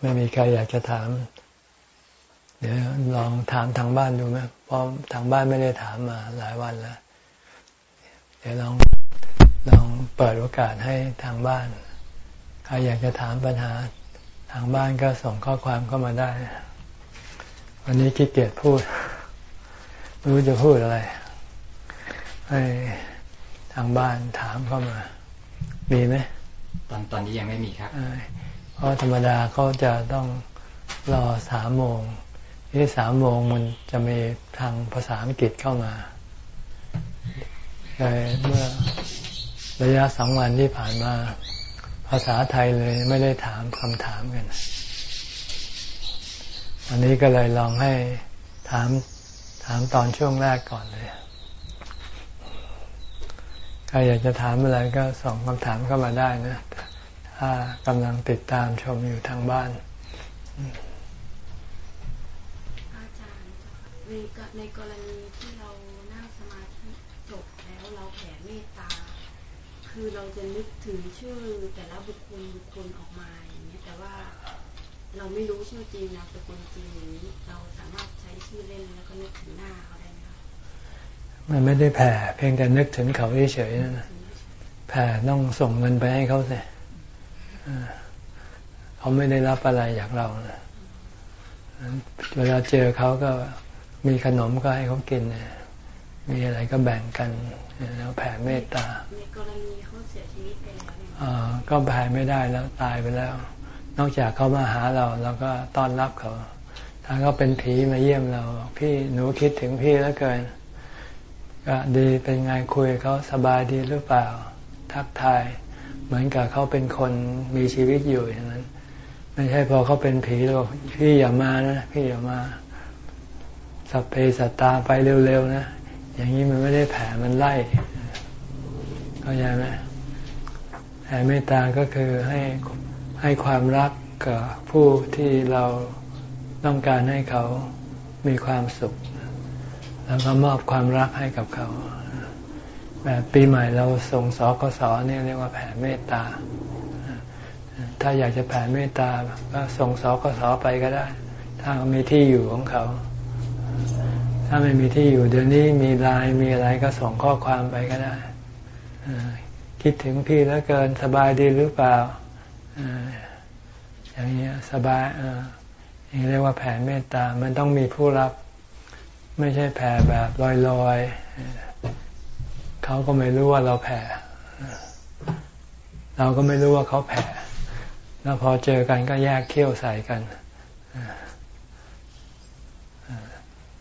ไม่มีใครอยากจะถาม เดี๋ยวลองถามทางบ้านดูไหมเพราะทางบ้านไม่ได้ถามมาหลายวันแล้ว เดี๋ยวลองลองเปิดโอกาสให้ทางบ้าน ใครอยากจะถามปัญหา ทางบ้านก็ส่งข้อความเข้ามาได้ วันนี้ขี้เกียจพูด ไม่รู้จะพูดอะไร ให้ทางบ้านถามเข้ามา มีไหมตอนตอนนี้ยังไม่มีครับเพ ราะธรรมดาเขาจะต้องรอสามโมงที่สามโมงมันจะมีทางภาษาอังกฤษเข้ามาเลยเมื่อระยะสองวันที่ผ่านมา ภาษาไทยเลยไม่ได้ถามคำถามกันอันนี้ก็เลยลองให้ถามถามตอนช่วงแรกก่อนเลยใครอยากจะถามอะไรก็ส่งคำถามเข้ามาได้นะ ถ้ากำลังติดตามชมอยู่ทางบ้านอาจารย์ในในกรณีที่เรานั่งสมาธิจบแล้วเราแผ่เมตตา คือเราจะนึกถึงชื่อแต่ละบุคคลบุคคลออกมาอย่างนี้แต่ว่าเราไม่รู้ชื่อจริงนามสกุลจริงอย่างนี้เราสามารถใช้ชื่อเล่นแล้วก็นึกถึงหน้าเขาได้ไหมคะมันไม่ได้แผ่เพียงแต่นึกถึงเขาเฉยๆนะแผ่ต้องส่งเงินไปให้เขาสิ เขาไม่ได้รับอะไรจากเรานะเวลาเจอเขาก็มีขนมก็ให้เขากิน มีอะไรก็แบ่งกันแล้วแผ่เมตตาในกรณีเขาเสียชีวิตไปแล้วก็แผ่ไม่ได้แล้วตายไปแล้ว นอกจากเขามาหาเราเราก็ต้อนรับเขา ถ้าเขาเป็นผีมาเยี่ยมเรา พี่หนูคิดถึงพี่แล้วเกินก็ดีเป็นไงคุยเขาสบายดีหรือเปล่า ทักทาย เหมือนกับเขาเป็นคนมีชีวิตอยู่อย่างนั้น ไม่ใช่พอเขาเป็นผีเราพี่อย่ามานะพี่อย่ามาสัพเพสัตตาไปเร็วๆนะอย่างนี้มันไม่ได้แผ่มันไล่เข้าใจไหมแผ่เมตตาก็คือให้ให้ความรักกับผู้ที่เราต้องการให้เขามีความสุข แล้วก็มอบความรักให้กับเขา แบบปีใหม่เราส่งสกสเนี่ยเรียกว่าแผ่เมตตา ถ้าอยากจะแผ่เมตตาก็ส่งสกสไปก็ได้ ถ้ามีที่อยู่ของเขา ถ้าไม่มีที่อยู่เดี๋ยวนี้มีไลน์มีอะไรก็ส่งข้อความไปก็ได้คิดถึงพี่แล้วเกินสบายดีหรือเปล่าอย่างนี้สบายอย่างเรียกว่าแผ่เมตตา มันต้องมีผู้รับ ไม่ใช่แผ่แบบลอยๆ เขาก็ไม่รู้ว่าเราแผ่ เราก็ไม่รู้ว่าเขาแผ่ แล้วพอเจอกันก็แยกเขี้ยวใส่กัน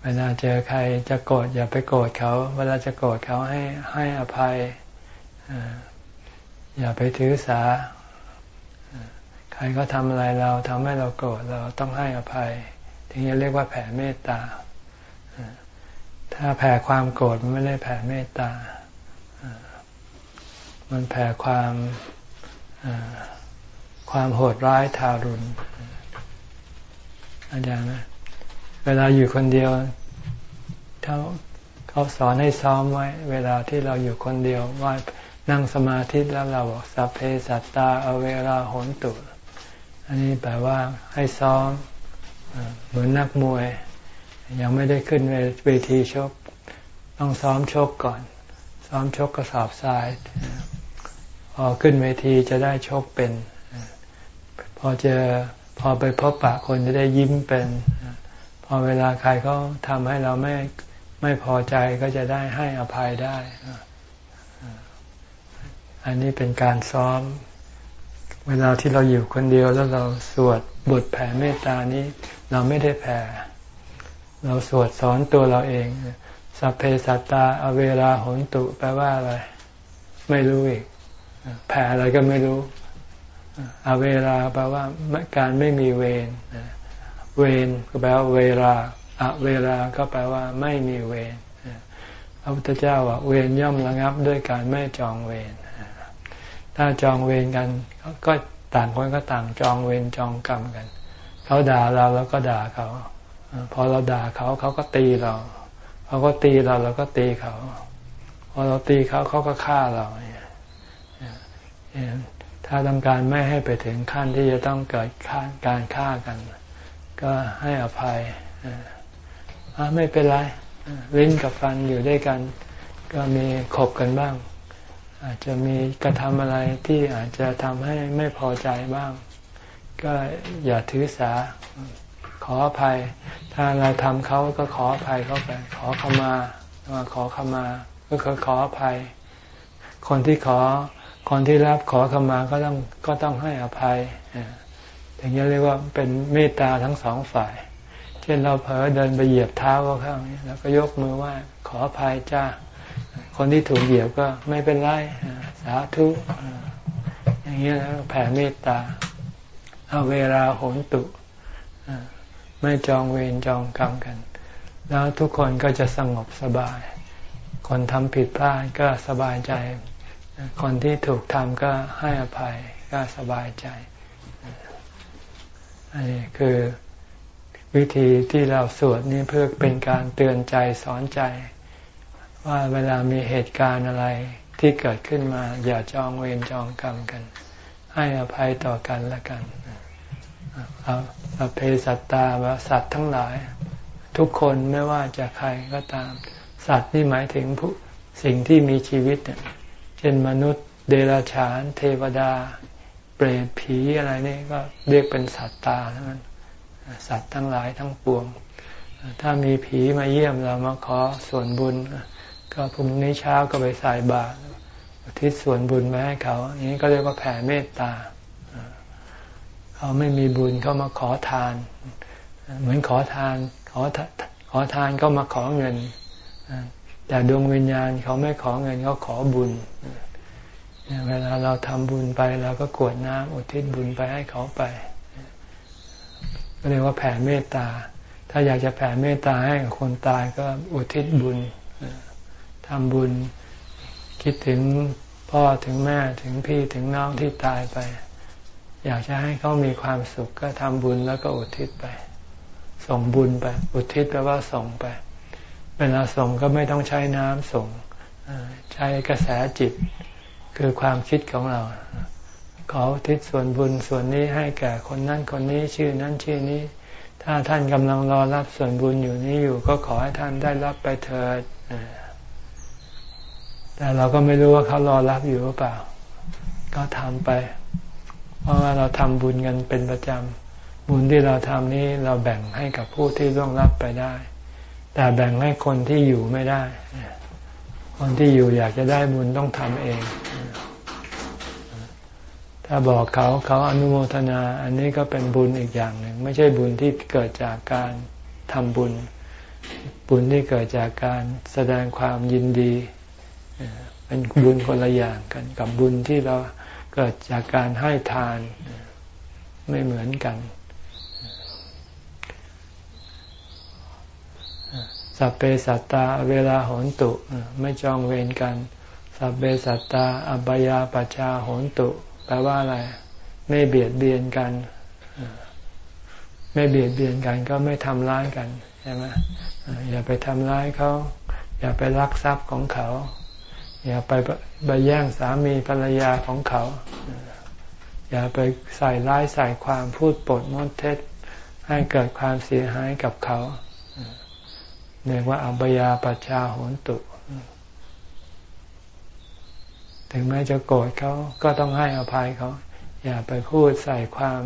เวลาเจอใครจะโกรธอย่าไปโกรธเขา เวลาจะโกรธเขาให้ให้อภัย อย่าไปถือสา ใครก็ทำอะไรเราทำให้เราโกรธเราต้องให้อภัย ถึงจะเรียกว่าแผ่เมตตาถ้าแผ่ความโกรธมันไม่ได้แผ่เมตตา มันแผ่ความความโหดร้ายทารุณอาจารย์นะเวลาอยู่คนเดียวเขาเขาสอนให้ซ้อมไว้ เวลาที่เราอยู่คนเดียวว่านั่งสมาธิแล้วเราบอกสัพเพสัตตาเอเวลาโหนตุ อันนี้แปลว่าให้ซ้อมเหมือนนักมวย ยังไม่ได้ขึ้นเวทีชก ต้องซ้อมชกก่อน ซ้อมชกกระสอบทราย อขึ้นเวทีจะได้ชกเป็น พอเจอพอไปพบปะคนจะได้ยิ้มเป็น พอเวลาใครเขาทำให้เราไม่ไม่พอใจก็จะได้ให้อภัยได้ อันนี้เป็นการซ้อม เวลาที่เราอยู่คนเดียวแล้วเราสวดบทแผ่เมตตานี้ เราไม่ได้แผ่ เราสวดสอนตัวเราเองสัพเพสัตตา อเวราหนตุแปลว่าอะไร ไม่รู้อีก แผ่อะไรก็ไม่รู้อาเวราแปลว่าการไม่มีเวรเวรก็แปลว่าเวลาอาเวลาก็แปลว่าไม่มีเวรพระพุทธเจ้าว่าเวรย่อมระงับด้วยการไม่จองเวรถ้าจองเวรกันก็ต่างคนก็ต่างจองเวรจองกรรมกัน เขาด่าเราแล้วก็ด่าเขาพอเราด่าเขาเขาก็ตีเราเขาก็ตีเราเราก็ตีเขา พอเราตีเขาเขาก็ฆ่าเราถ้า ถ้าต้องการไม่ให้ไปถึงขั้นที่จะต้องเกิดการฆ่ากัน ก็ให้อภัยไม่เป็นไรลิ้นกับฟันอยู่ด้วยกัน ก็มีขบกันบ้าง อาจจะมีกระทำอะไรที่อาจจะทำให้ไม่พอใจบ้าง ก็อย่าถือสาขออภัย ถ้าเราทำเขาก็ขออภัยเขาไป ขอขมาขอขมา ก็คือขออภัย คนที่ขอ คนที่รับขอขมาก็ต้องก็ต้องให้อภัยอย่างนี้เรียกว่าเป็นเมตตาทั้งสองฝ่าย เช่นเราเผลอเดินไปเหยียบเท้าเขาข้างนี้แล้วก็ยกมือว่าขออภัยจ้า คนที่ถูกเหยียบก็ไม่เป็นไรสาธุอย่างนี้แล้วแผ่เมตตาเอาเวลาโหนตุไม่จองเวรจองกรรมกัน แล้วทุกคนก็จะสงบสบาย คนทำผิดพลาดก็สบายใจ คนที่ถูกทำก็ให้อภัยก็สบายใจ อันนี้คือวิธีที่เราสวดนี่เพื่อเป็นการเตือนใจสอนใจ ว่าเวลามีเหตุการณ์อะไรที่เกิดขึ้นมา อย่าจองเวรจองกรรมกัน ให้อภัยต่อกันละกันเอาเพสัตตาว่าสัตว์ทั้งหลาย ทุกคนไม่ว่าจะใครก็ตาม สัตว์นี่หมายถึงผู้สิ่งที่มีชีวิตเช่นมนุษย์เดรัจฉาน เทวดา เปรตผีอะไรนี่ก็เรียกเป็นสัตตาทั้งนั้นสัตว์ทั้งหลายทั้งปวง ถ้ามีผีมาเยี่ยมเรามาขอส่วนบุญ ก็พรุ่งนี้เช้าก็ไปใส่บาตรทิศส่วนบุญมาให้เขาอย่างนี้ก็เรียกว่าแผ่เมตตา เขาไม่มีบุญเขามาขอทาน เหมือนขอทาน ขอขอทานก็มาขอเงิน แต่ดวงวิญญาณเขาไม่ขอเงินเขาขอบุญ เวลาเราทำบุญไปเราก็กวดน้ำอุทิศบุญไปให้เขาไปก็เรียกว่าแผ่เมตตา ถ้าอยากจะแผ่เมตตาให้กับคนตายก็อุทิศบุญทำบุญ คิดถึงพ่อถึงแม่ถึงพี่ถึงน้องที่ตายไป อยากจะให้เขามีความสุขก็ทำบุญแล้วก็อุทิศไป ส่งบุญไป อุทิศแปลว่าส่งไป เวลาส่งก็ไม่ต้องใช้น้ำส่งใช้กระแสจิต คือความคิดของเรา ขอทิศส่วนบุญส่วนนี้ให้แก่คนนั้นคนนี้ชื่อนั้นชื่อนี้ ถ้าท่านกำลังรอรับส่วนบุญอยู่นี้อยู่ ก็ขอให้ท่านได้รับไปเถิดแต่เราก็ไม่รู้ว่าเขารอรับอยู่หรือเปล่า ก็ทำไป เพราะว่าเราทำบุญกันเป็นประจำบุญที่เราทำนี้เราแบ่งให้กับผู้ที่ร่วงรับไปได้ แต่แบ่งให้คนที่อยู่ไม่ได้ คนที่อยู่อยากจะได้บุญต้องทำเอง ถ้าบอกเขาเขาอนุโมทนา อันนี้ก็เป็นบุญอีกอย่างหนึ่ง ไม่ใช่บุญที่เกิดจากการทำบุญ บุญที่เกิดจากการแสดงความยินดี เป็นบุญคนละอย่างกันกับบุญที่เราเกิดจากการให้ทานไม่เหมือนกัน สัพเพสัตตาเวลาโหนตุ ไม่จองเวรกัน สัพเพสัตตาอบายาปชาโหนตุ แปลว่าอะไร ไม่เบียดเบียนกัน ไม่เบียดเบียนกัน ก็ไม่ทำร้ายกันใช่ไหมอย่าไปทำร้ายเขา อย่าไปลักทรัพย์ของเขา อย่าไปไปแย่งสามีภรรยาของเขา อย่าไปใส่ร้ายใส่ความพูดปดมดเท็จ ให้เกิดความเสียหายกับเขา เรียกว่าอับยาปชชาโหนตุ ถึงแม้จะโกรธเขาก็ต้องให้อภัยเขา อย่าไปพูดใส่ความ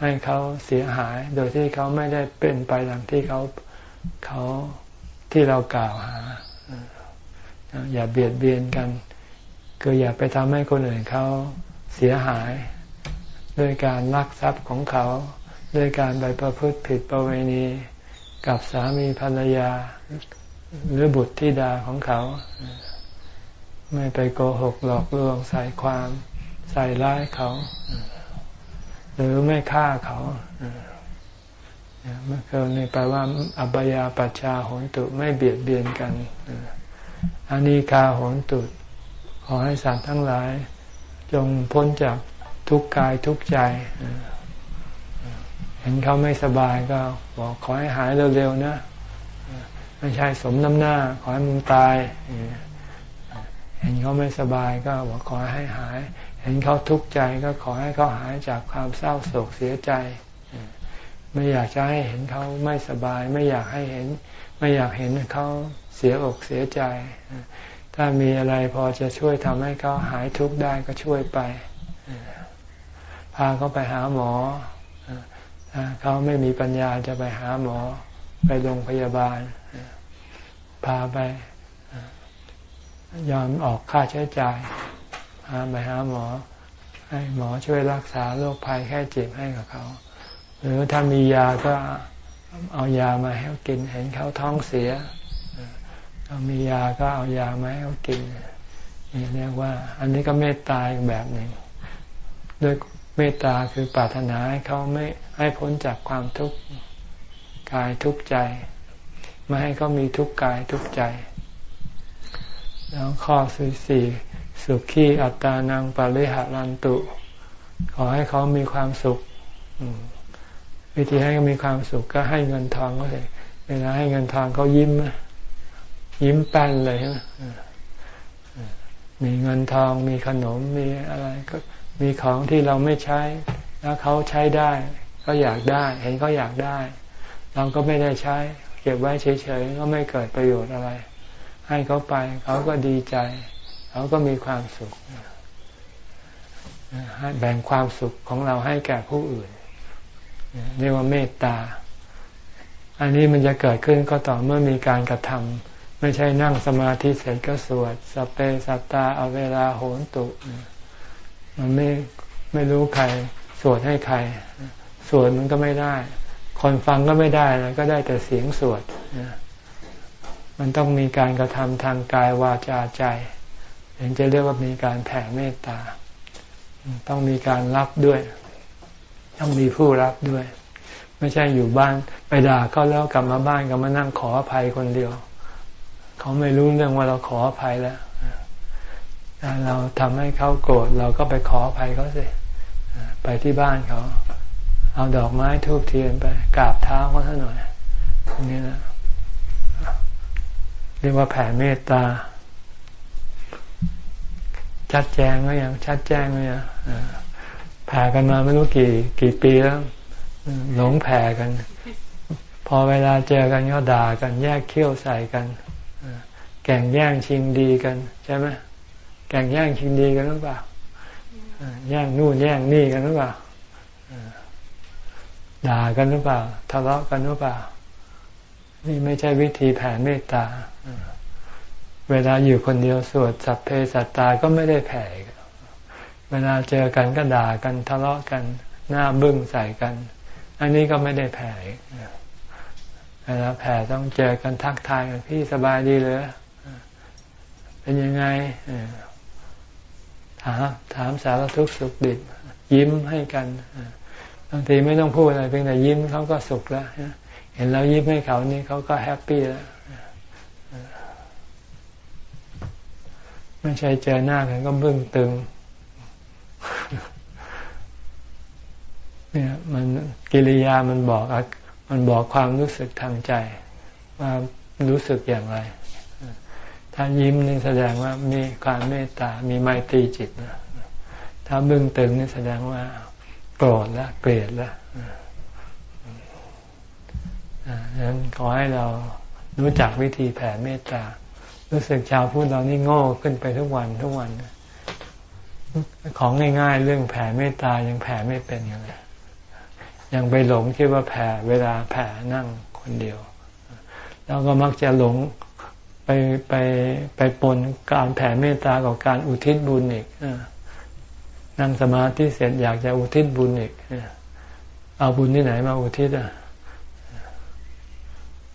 ให้เขาเสียหาย โดยที่เขาไม่ได้เป็นไปดังที่เขาเขาที่เรากล่าวหา อย่าเบียดเบียนกันคืออย่าไปทำให้คนอื่นเขาเสียหาย ด้วยการลักทรัพย์ของเขา ด้วยการไปประพฤติผิดประเวณี กับสามีภรรยา หรือบุตรธิดาของเขา ไม่ไปโกหกหลอกลวงใส่ความใส่ร้ายเขา หรือไม่ฆ่าเขาเมื่อคืนนี้แปลว่า อบายาปัชชาโหนตุไม่เบียดเบียนกันอานิคาโหนตุขอให้สัตว์ทั้งหลาย จงพ้นจากทุกกายทุกใจ เห็นเขาไม่สบายก็บอกขอให้หายเร็วๆนะ ไม่ใช่สมน้ำหน้า ขอให้มึงตาย เห็นเขาไม่สบายก็บอกขอให้หาย เห็นเขาทุกข์ใจก็ขอให้เขาหายจากความเศร้าโศกเสียใจ ไม่อยากจะให้เห็นเขาไม่สบาย ไม่อยากให้เห็น ไม่อยากเห็นเขาเสียอกเสียใจ ถ้ามีอะไรพอจะช่วยทำให้เขาหายทุกข์ได้ก็ช่วยไป พาเขาไปหาหมอ เขาไม่มีปัญญาจะไปหาหมอไปโรงพยาบาล พาไป ยอมออกค่าใช้จ่ายพาไปหาหมอ ให้หมอช่วยรักษาโรคภัยแค่เจ็บให้กับเขา หรือถ้ามียาก็เอายามาให้เขากิน เห็นเขาท้องเสียเอามียาก็เอายามาให้เขากินนี่เรียกว่า อันนี้ก็เมตตาอีกแบบหนึ่งด้วยเมตตาคือปรารถนาให้เขาไม่ ให้พ้นจากความทุกข์กายทุกข์ใจ ไม่ให้เขามีทุกข์กายทุกข์ใจ แล้วข้อสี่สี่สุขีอัตตานังปริหารันตุ ขอให้เขามีความสุข วิธีให้เขามีความสุขก็ให้เงินทองเขาเลยเวลาให้เงินทองเขายิ้ม ยิ้มแป้นเลยมมีเงินทองมีขนมมีอะไรก็มีของที่เราไม่ใช้ แล้วเขาใช้ได้ ก็อยากได้ เห็นเขาอยากได้ เราก็ไม่ได้ใช้ เก็บไว้เฉยๆก็ไม่เกิดประโยชน์อะไร ให้เขาไปเขาก็ดีใจ เขาก็มีความสุขแบ่งความสุขของเราให้แก่ผู้อื่นเรียกว่าเมตตา อันนี้มันจะเกิดขึ้นก็ต่อเมื่อมีการกระทำไม่ใช่นั่งสมาธิเสร็จก็สวดสเปสัตตาเอาเวลาโหนตุ มันไม่ไม่รู้ใคร สวดให้ใคร สวดมันก็ไม่ได้ คนฟังก็ไม่ได้แล้วก็ได้แต่เสียงสวดมันต้องมีการกระทำทางกายวาจาใจถึงจะเรียกว่ามีการแผ่เมตตา ต้องมีการรับด้วย ต้องมีผู้รับด้วย ไม่ใช่อยู่บ้านไปด่าเขาแล้วกลับมาบ้านก็มานั่งขออภัยคนเดียว เขาไม่รู้เรื่องว่าเราขออภัยแล้วเราทำให้เขาโกรธเราก็ไปขออภัยเขาสิไปที่บ้านเขา เอาดอกไม้ทูบเทียนไปกราบเท้าเขาซะหน่อยนี่นะเรียกว่าแผ่เมตตา ชัดแจ้งก็ยังชัดแจ้งก็ยังแผ่กันมาไม่รู้กี่ กี่ปีแล้วหลงแผ่กัน พอเวลาเจอกันก็ด่ากัน แยกเขี้ยวใส่กันแก่งแย่งชิงดีกันใช่ไหมแก่งแย่งชิงดีกันหรือเปล่าแย่งนู่นแย่งนี่กันหรือเปล่า ด่ากันหรือเปล่าทะเลาะกันหรือเปล่า นี่ไม่ใช่วิธีแผ่เมตตา เวลาอยู่คนเดียวสวดสัพเพสัตตาก็ไม่ได้แผ่เวลาเจอกันก็ด่ากันทะเลาะกันหน้าบึ้งใส่กัน อันนี้ก็ไม่ได้แผ่เวลาแผ่ต้องเจอกันทักทายกันพี่สบายดีเลยเป็นยังไงถามถามสารทุกข์สุขดิบยิ้มให้กันางทีไม่ต้องพูดอะไรเพียงแต่ยิ้มเขาก็สุขแล้วเห็นเรายิ้มให้เขานี่เขาก็แฮปปี้แล้วไม่ใช่เจอหน้ากันก็บึ้งตึง เนี่ย มันกิริยามันบอกมันบอกความรู้สึกทางใจ ว่ารู้สึกอย่างไร ถ้ายิ้มนี่แสดงว่ามีความเมตตา มีไมตรีจิตนะถ้าบึ้งตึงนี่แสดงว่า โกรธล้วเกลียดล้วดังนั้นขอให้เรารู้จักวิธีแผ่เมตตา รู้สึกชาวพุทธเรานี่โง่ขึ้นไปทุกวันทุกวัน ของง่ายๆ เรื่องแผ่เมตตายังแผ่ไม่เป็นอย่างไรยังไปหลงคิดว่าแผ่เวลาแผ่นั่งคนเดียว แล้วก็มักจะหลงไปไปไปปนการแผ่เมตตากับการอุทิศบุญอีก นั่งสมาธิเสร็จอยากจะอุทิศบุญอีก เอาบุญที่ไหนมาอุทิศอะ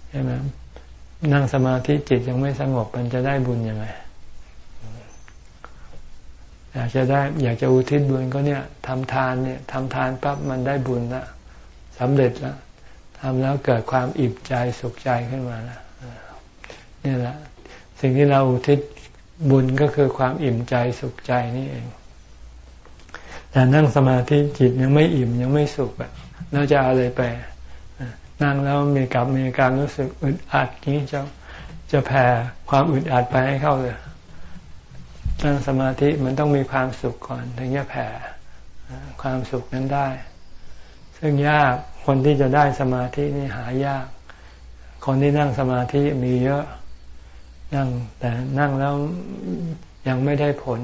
ใช่ไหมนั่งสมาธิจิตยังไม่สงบมันจะได้บุญยังไง อยากจะได้ อยากจะอุทิศบุญก็เนี่ยทำทานเนี่ยทำทานปั๊บมันได้บุญละสำเร็จแล้วทำแล้วเกิดความอิ่มใจสุขใจขึ้นมาล้วนี่แหละ สิ่งที่เราอุทิศบุญก็คือความอิ่มใจสุขใจนี่เอง แต่นั่งสมาธิจิตยังไม่อิ่มยังไม่สุขอะเราจะอะไรไปนั่งแล้วมีกับมีการรู้สึกอึดอัดนี้จะจะแผ่ความอึดอัดไปให้เข้าเลยนั่งสมาธิมันต้องมีความสุขก่อนถึงจะแผ่ความสุขนั้นได้ ซึ่งยากคนที่จะได้สมาธินี่หายาก คนที่นั่งสมาธิมีเยอะนั่งแต่นั่งแล้วยังไม่ได้ผล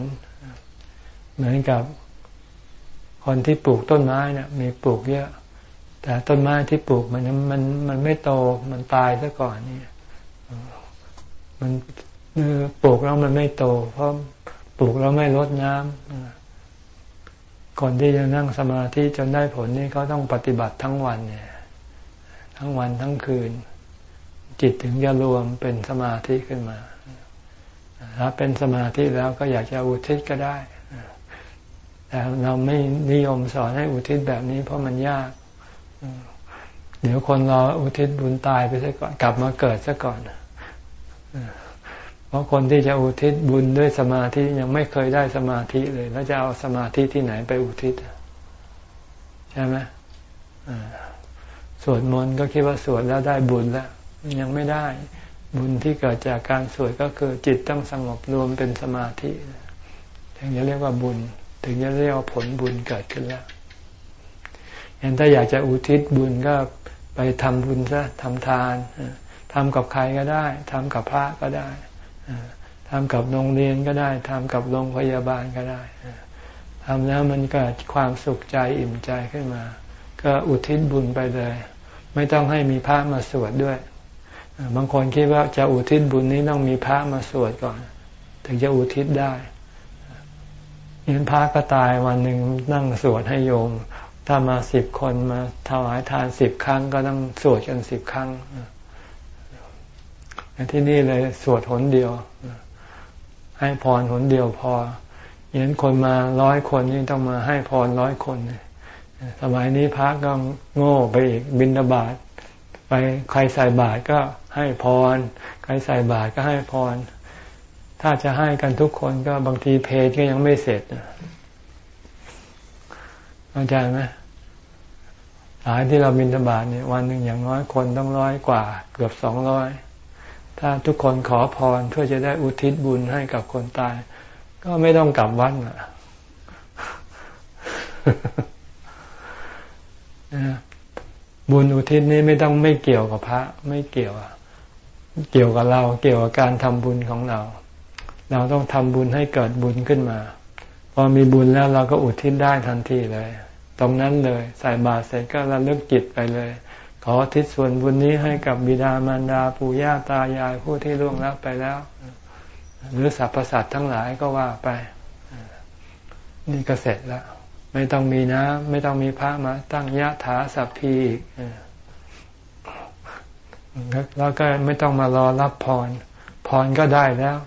เหมือนกับ คนที่ปลูกต้นไม้เนะี่ยมีปลูกเยอะ แต่ต้นไม้ที่ปลูกมันมันมันไม่โตมันตายซะก่อนนี่มันปลูกแล้วมันไม่โต เพราะปลูกแล้วไม่ลดน้ำคนที่จะนั่งสมาธิจนได้ผลนี่เขาต้องปฏิบัติทั้งวันเนี่ย ทั้งวันทั้งคืน จิตถึงจะรวมเป็นสมาธิขึ้นมาถ้าเป็นสมาธิแล้วก็อยากจะอุทิศก็ได้ แต่เราไม่นิยมสอนให้อุทิศแบบนี้ เพราะมันยาก เดี๋ยวคนรออุทิศบุญตายไปซะก่อนกลับมาเกิดซะก่อนเพราะคนที่จะอุทิศบุญด้วยสมาธิยังไม่เคยได้สมาธิเลย แล้วจะเอาสมาธิที่ไหนไปอุทิศใช่ไหมสวดมนต์ก็คิดว่าสวดแล้วได้บุญแล้วยังไม่ได้บุญที่เกิดจากการสวดก็คือจิตต้องสงบรวมเป็นสมาธิถึงจะเรียกว่าบุญ ถึงจะเรียกว่าผลบุญเกิดขึ้นแล้วยันถ้าอยากจะอุทิศบุญก็ไปทำบุญซะทำทานทำกับใครก็ได้ทำกับพระก็ได้ทำกับโรงเรียนก็ได้ทำกับโรงพยาบาลก็ได้ทำแล้วมันเกิดความสุขใจอิ่มใจขึ้นมา ก็อุทิศบุญไปเลย ไม่ต้องให้มีพระมาสวดด้วยบางคนคิดว่าจะอุทิศบุญนี้ต้องมีพระมาสวดก่อน ถึงจะอุทิศได้ เห็นพระก็ตายวันหนึ่งนั่งสวดให้โยม ถ้ามาสิบคนมาถวายทานสิบครั้ง ก็ต้องสวดกันสิบครั้งที่นี่เลยสวดหนเดียว ให้พรหนเดียวพอเห็นคนมาร้อยคนนี่ต้องมาให้พรร้อยคนสมัยนี้พระก็โง่ไปอีกบินาบาตไปใครใส่บาตรก็ให้พร ใครใส่บาตรก็ให้พร ถ้าจะให้กันทุกคนก็บางทีเพจก็ยังไม่เสร็จเข้าใจไหมสายที่เราบินทบาทเนี่ยวันหนึ่งอย่างน้อยคนต้องร้อยกว่า เกือบสองร้อยถ้าทุกคนขอพรเพื่อจะได้อุทิศบุญให้กับคนตาย ก็ไม่ต้องกลับวัดอะบุญอุทิศนี้ไม่ต้องไม่เกี่ยวกับพระ ไม่เกี่ยวเกี่ยวกับเรา เกี่ยวกับการทำบุญของเรา เราต้องทำบุญให้เกิดบุญขึ้นมา พอมีบุญแล้วเราก็อุทิศได้ทันทีเลย ตรงนั้นเลยใส่บาตรเสร็จก็ระลึกจิตไปเลย ขอทิศส่วนบุญนี้ให้กับบิดามารดาปู่ย่าตายายผู้ที่ล่วงลับไปแล้ว หรือสรรพสัตว์ทั้งหลายก็ว่าไป นี่ก็เสร็จแล้ว ไม่ต้องมีนะ ไม่ต้องมีพระมา ตั้งยะถาสัพพีอีกแล้วก็ไม่ต้องมารอรับพร พรก็ได้แล้ว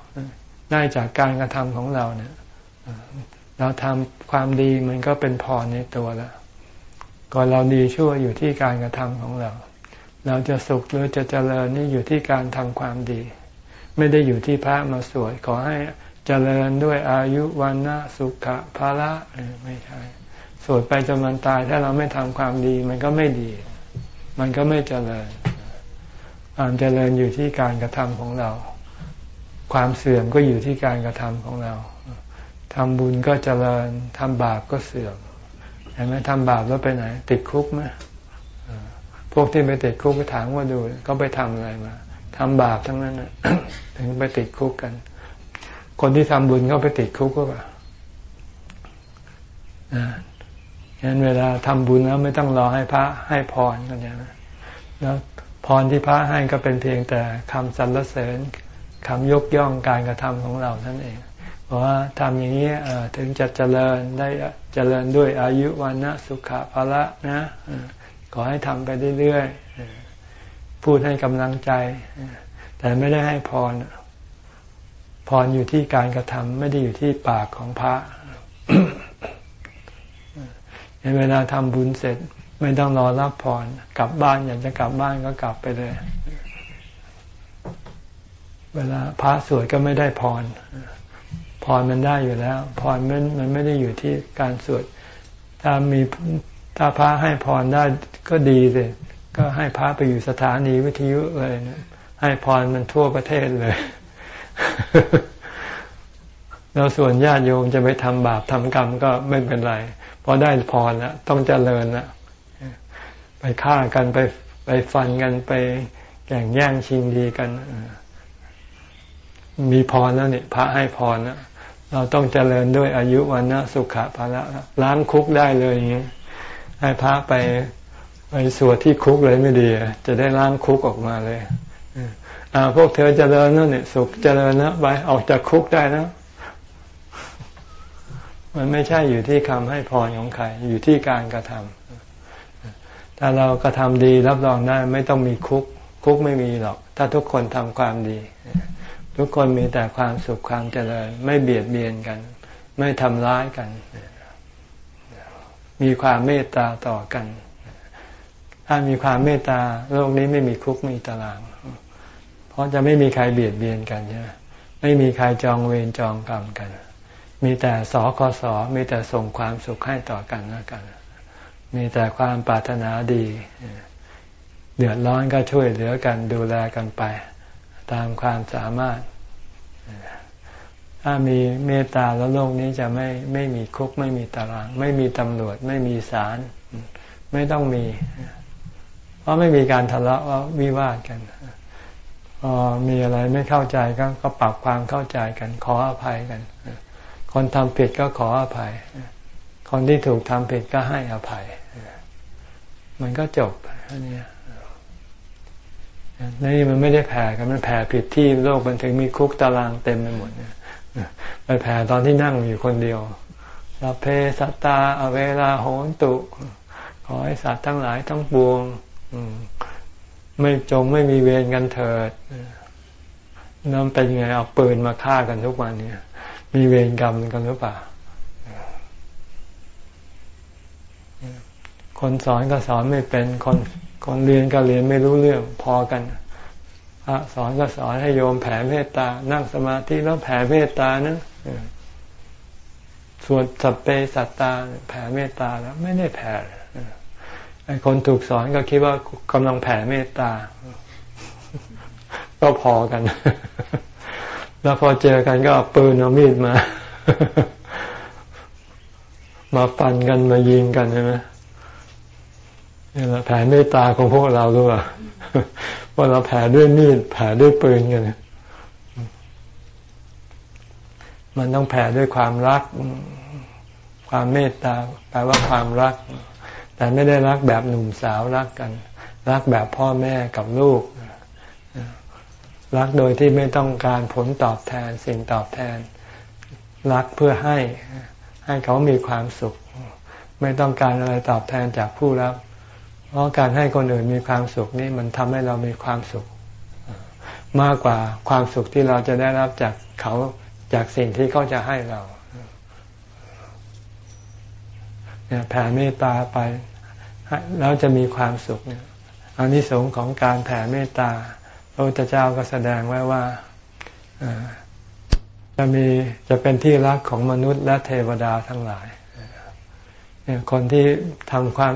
ได้จากการกระทำของเราเนี่ย เราทำความดีมันก็เป็นพรในตัวแล้วก่อนเราดีชั่วอยู่ที่การกระทำของเรา เราจะสุขหรือจะเจริญนี่อยู่ที่การทำความดี ไม่ได้อยู่ที่พระมาสวดขอให้เจริญด้วยอายุวันนะสุขะภาระไม่ใช่สวดไปจนมันตายถ้าเราไม่ทำความดีมันก็ไม่ดี มันก็ไม่เจริญความเจริญอยู่ที่การกระทำของเรา ความเสื่อมก็อยู่ที่การกระทำของเราทำบุญก็เจริญทำบาปก็เสื่อมเห็นไหมทำบาปแล้วไปไหน ติดคุกไหมพวกที่ไปติดคุกไปถามว่าดูก็ไปทำอะไรมาทำบาปทั้งนั้นถึงไปติดคุกกัน คนที่ทำบุญก็ไปติดคุกก็ป่ะฉะนั้นเวลาทำบุญแล้วไม่ต้องรอให้พระให้พรกันอย่างนั้นแล้วพรที่พระให้ก็เป็นเพียงแต่คำสรรเสริญ คำยกย่องการกระทำของเราท่านเองเพราะว่าทำอย่างนี้ถึงจะเจริญได้เจริญด้วยอายุวันนะสุขะภละนะขอให้ทำไปเรื่อยๆพูดให้กำลังใจ แต่ไม่ได้ให้พรพรอยู่ที่การกระทำไม่ได้อยู่ที่ปากของพระในเวลาทำบุญเสร็จ ไม่ต้องรอรับพรกลับบ้านอยากจะกลับบ้านก็กลับไปเลย เวลาพระสวดก็ไม่ได้พรพรมันได้อยู่แล้ว พรมันมันไม่ได้อยู่ที่การสวดถ้ามีถ้าพระให้พรได้ก็ดีเลยก็ให้พระไปอยู่สถานีวิทยุเลยนะให้พรมันทั่วประเทศเลยแแล้วส่วนญาติโยมจะไปทำบาปทำกรรมก็ไม่เป็นไรพอได้พรแล้วต้องเจริญแล้วไปฆ่ากันไปไปฟันกันไปแข่งแย่งชิงดีกัน มีพรแล้วเนี่ยพระให้พรแล้วเราต้องเจริญด้วยอายุวันนะสุขะภาระล้างคุกได้เลยอย่างนี้ให้พระไปไปสวดที่คุกเลยไม่ดีจะได้ล้างคุกออกมาเลยอ่าพวกเธอเจริญนั่นเนี่ย สุขเจริญนะไปออกจากคุกได้นะมันไม่ใช่อยู่ที่คำให้พรของใครอยู่ที่การกระทำถ้าเรากระทำดีรับรองได้ไม่ต้องมีคุก คุกไม่มีหรอก ถ้าทุกคนทำความดี ทุกคนมีแต่ความสุขความเจริญ ไม่เบียดเบียนกัน ไม่ทำร้ายกัน มีความเมตตาต่อกัน ถ้ามีความเมตตาโลกนี้ไม่มีคุกมีตาราง เพราะจะไม่มีใครเบียดเบียนกันใช่ไหมไม่มีใครจองเวรจองกรรมกัน มีแต่สอคสมีแต่ส่งความสุขให้ต่อกันแล้วกัน มีแต่ความปรารถนาดี เดือดร้อนก็ช่วยเหลือกันดูแลกันไป ตามความสามารถ ถ้ามีเมตตาแล้วโลกนี้จะไม่ไม่มีคุก ไม่มีตาราง ไม่มีตำรวจ ไม่มีศาลไม่ต้องมี เพราะไม่มีการทะเลาะวิวาทกันพอมีอะไรไม่เข้าใจก็ก็ปรับความเข้าใจกัน ขออภัยกัน คนทำผิดก็ขออภัย คนที่ถูกทำผิดก็ให้อภัย มันก็จบอันนี้ นี่มันไม่ได้แผ่กันมันแผ่ผิดที่โลกมันถึงมีคุกตารางเต็มไปหมดเนี่ยไปแผ่ตอนที่นั่งอยู่คนเดียวสัพเพสัตตาอเวลาโหนตุ ขอให้สัตว์ทั้งหลายทั้งปวงไม่จงไม่มีเวรกันเถิดนั่นเป็นไงเอาปืนมาฆ่ากันทุกวันเนี่ย มีเวรกรรมกันหรือเปล่าคนสอนก็สอนไม่เป็นคน คนเรียนก็เรียนไม่รู้เรื่องพอกันสอนก็สอนให้โยมแผ่เมตตา นั่งสมาธิแล้วแผ่เมตตานะส่วดสัพเพสัตตา แผ่เมตตาแล้วไม่ได้แผ่ไอ้คนถูกสอนก็คิดว่ากำลังแผ่เมตตา ก็พอกัน แล้วพอเจอกันก็เอาปืนเอามีดมา มาฟันกันมายิงกันใช่ไหม แหละแผ่เมตตาของพวกเราด้วยว่าเราแผ่ด้วยมีดแผ่ด้วยปืนกันมันต้องแผ่ด้วยความรัก ความเมตตาแปลว่าความรัก แต่ไม่ได้รักแบบหนุ่มสาวรักกัน รักแบบพ่อแม่กับลูก รักโดยที่ไม่ต้องการผลตอบแทนสิ่งตอบแทน รักเพื่อให้ให้เขามีความสุข ไม่ต้องการอะไรตอบแทนจากผู้รับ เพราะการให้คนอื่นมีความสุขนี่มันทำให้เรามีความสุข มากกว่าความสุขที่เราจะได้รับจากเขาจากสิ่งที่เขาจะให้เราเนี่ยแผ่เมตตาไปแล้วจะมีความสุขเนี่ยอันนี้สงของการแผ่เมตตาพระพุทธเจ้าก็แสดงไว้ว่าจะมีจะเป็นที่รักของมนุษย์และเทวดาทั้งหลายคนที่ทำความ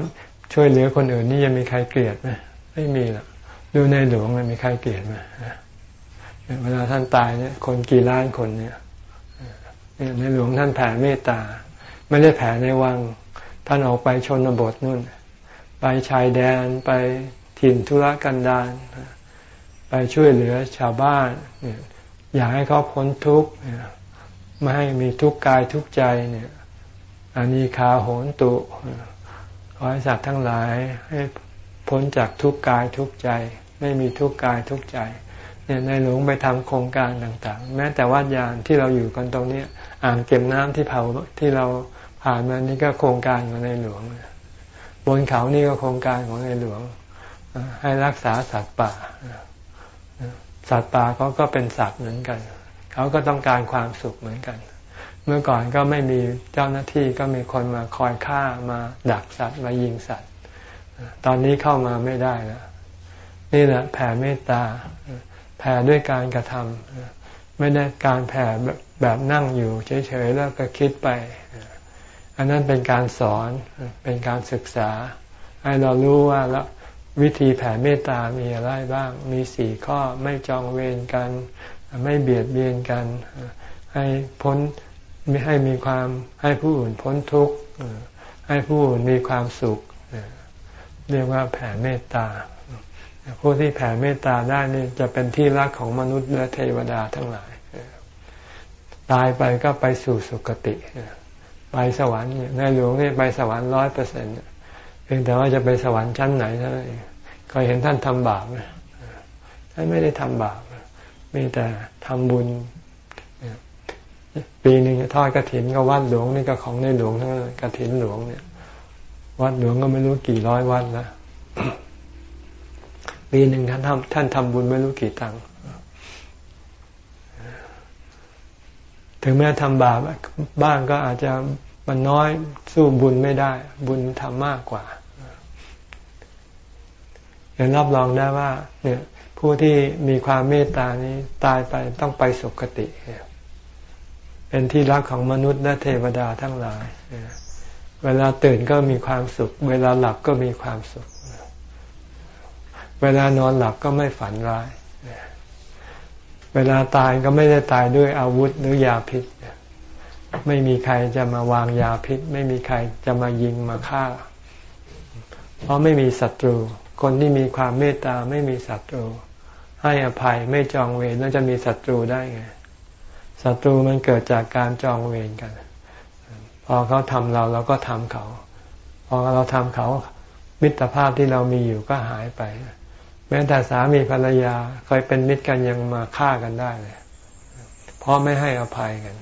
ช่วยเหลือคนอื่นนี่ยังมีใครเกลียดไหมไม่มีหรอกดูในหลวงมันมีใครเกลียดไหมเวลาท่านตายเนี่ย คนกี่ล้านคนเนี่ยในหลวงท่านแผ่เมตตา ไม่ได้แผ่ในวัง ท่านออกไปชนบทนู่น ไปชายแดนไปถิ่นธุรกันดารไปช่วยเหลือชาวบ้านอยากให้เขาพ้นทุกข์ไม่ให้มีทุกข์กายทุกข์ใจเนี่ยอันนี้คาโหนตุ อให้สัตว์ทั้งหลายให้พ้นจากทุกกายทุกใจ ไม่มีทุกกายทุกใจเนี่ยในหลวงไปทำโครงการต่างๆ แม้แต่วัดยานที่เราอยู่กันตรงนี้อ่างเก็บน้ำที่เผาที่เราผ่านมานี่ก็โครงการของในหลวง บนเขานี่ก็โครงการของในหลวง ให้รักษาสัตว์ป่า สัตว์ป่าเขาก็เป็นสัตว์เหมือนกัน เขาก็ต้องการความสุขเหมือนกัน เมื่อก่อนก็ไม่มีเจ้าหน้าที่ก็มีคนมาคอยฆ่ามาดักสัตว์มายิงสัตว์ ตอนนี้เข้ามาไม่ได้แล้วนี่แหละแผ่เมตตา แผ่ด้วยการกระทำไม่ได้การแผ่แบบนั่งอยู่เฉยๆแล้วก็คิดไป อันนั้นเป็นการสอนเป็นการศึกษา ให้เรารู้ว่าแล้ววิธีแผ่เมตตามีอะไรบ้าง มีสี่ข้อไม่จองเวรกัน ไม่เบียดเบียนกัน ให้พ้น ไม่ให้มีความให้ผู้อื่นพ้นทุกข์ให้ผู้อื่นมีความสุข เรียกว่าแผ่เมตตาผู้ที่แผ่เมตตาได้นี่จะเป็นที่รักของมนุษย์และเทวดาทั้งหลาย ตายไปก็ไปสู่สุคติ ไปสวรรค์ในหลวงนี่ไปสวรรค์ร้อยเปอร์เซ็นต์เพียงแต่ว่าจะไปสวรรค์ชั้นไหนเท่านั้นเคยเห็นท่านทำบาปไหมท่านไม่ได้ทำบาปมีแต่ทำบุญ ปีหนึ่งทอดกระถินก็วัดหลวงนี่ก็ของในหลวงทั้งนั้นกระถินหลวงเนี่ย วัดหลวงก็ไม่รู้กี่ร้อยวัดแล้วปีหนึ่งท่านทำท่านทำบุญไม่รู้กี่ตังค์ถึงแม้ทำบาปบ้างก็อาจจะมันน้อยสู้บุญไม่ได้ บุญทำมากกว่าอย่างรับรองได้ว่า เนี่ย ผู้ที่มีความเมตตานี้ตายไปต้องไปสุคติ เป็นที่รักของมนุษย์และเทวดาทั้งหลาย เวลาตื่นก็มีความสุข เวลาหลับก็มีความสุข เวลานอนหลับก็ไม่ฝันร้าย เวลาตายก็ไม่ได้ตายด้วยอาวุธหรือยาพิษ ไม่มีใครจะมาวางยาพิษ ไม่มีใครจะมายิงมาฆ่า เพราะไม่มีศัตรู คนที่มีความเมตตาไม่มีศัตรู ให้อภัยไม่จองเวรแล้วจะมีศัตรูได้ไง ศัตรูมันเกิดจากการจองเวรกัน พอเขาทำเราเราก็ทำเขา พอเราทำเขามิตรภาพที่เรามีอยู่ก็หายไป แม้แต่สามีภรรยาเคยเป็นมิตรกันยังมาฆ่ากันได้เลยเพราะไม่ให้อภัยกัน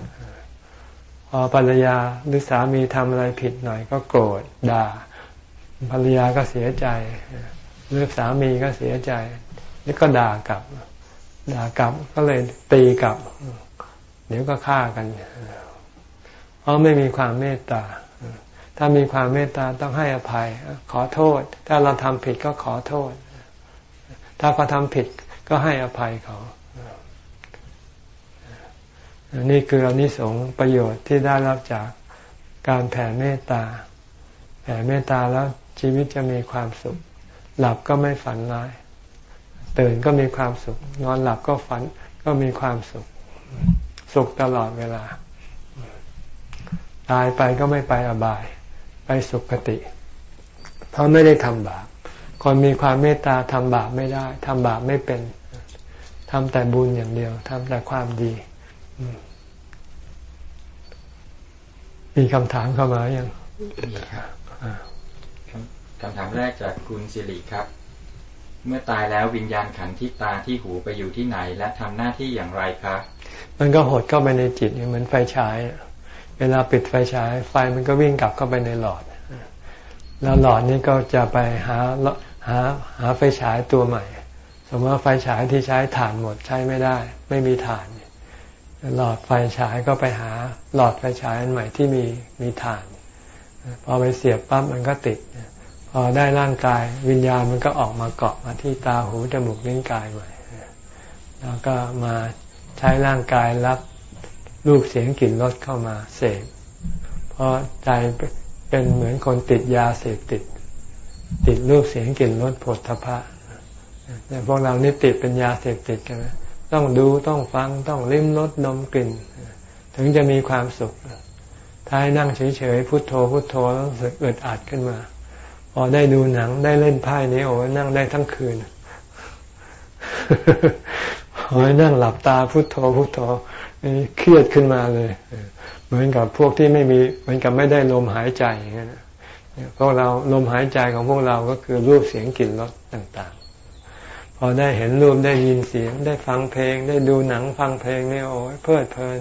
พอภรรยาหรือสามีทำอะไรผิดหน่อยก็โกรธด่าภรรยาก็เสียใจหรือสามีก็เสียใจ แล้วก็ด่ากลับ ด่ากลับก็เลยตีกลับ เดี๋ยวก็ฆ่ากัน เพราะไม่มีความเมตตา ถ้ามีความเมตตาต้องให้อภัย ขอโทษ ถ้าเราทำผิดก็ขอโทษ ถ้าเขาทำผิดก็ให้อภัยเขานี่คืออนิสงส์ประโยชน์ที่ได้รับจากการแผ่เมตตา แผ่เมตตาแล้วชีวิตจะมีความสุข หลับก็ไม่ฝันร้ายตื่นก็มีความสุข นอนหลับก็ฝันก็มีความสุข สุขตลอดเวลา ตายไปก็ไม่ไปอบาย ไปสุขคติ เพราะไม่ได้ทำบาปคนมีความเมตตาทำบาปไม่ได้ทำบาปไม่เป็นทำแต่บุญอย่างเดียวทำแต่ความดี มีคำถามเข้ามายังมีครับคำถามแรกจากคุณสิริครับ เมื่อตายแล้ววิญญาณขันที่ตาที่หูไปอยู่ที่ไหน และทำหน้าที่อย่างไรครับ มันก็หดเข้าไปในจิตเหมือนไฟฉาย เวลาปิดไฟฉาย ไฟมันก็วิ่งกลับเข้าไปในหลอด แล้วหลอดนี้ก็จะไปหาหาหาไฟฉายตัวใหม่ สมมติว่าไฟฉายที่ใช้ถ่านหมดใช้ไม่ได้ ไม่มีถ่าน หลอดไฟฉายก็ไปหาหลอดไฟฉายอันใหม่ที่มีมีถ่าน พอไปเสียบปั๊บมันก็ติด พอได้ร่างกายวิญญาณมันก็ออกมาเกาะมาที่ตาหูจมูกลิ้นกายใหม่แล้วก็มา ใช้ร่างกายรับรูปเสียงกลิ่นรสเข้ามาเสพเพราะใจเป็นเหมือนคนติดยาเสพติด ติดรูปเสียงกลิ่นรสผลทพะแต่พวกเรานี่ติดเป็นยาเสพติดกันนะต้องดูต้องฟังต้องลิ้มรสดมกลิ่น ถึงจะมีความสุข ถ้าให้นั่งเฉยๆพุโทโธพุโทโธแล้วรู้สึกอึดอัดขึ้นมา พอได้ดูหนังได้เล่นไพ่นี้โอ้นั่งได้ทั้งคืน พอให้นั่งหลับตาพุโทโธพุโทโธเครียดขึ้นมาเลย เหมือนกับพวกที่ไม่มีเหมือนกับไม่ได้ลมหายใจอย่างนี้นพวกเราลมหายใจของพวกเราก็คือรูปเสียงกลิ่นรสต่างๆ พอได้เห็นรูปได้ยินเสียง ได้ฟังเพลง ได้ดูหนังฟังเพลงนี่โอ้ยเพลิดเพลิน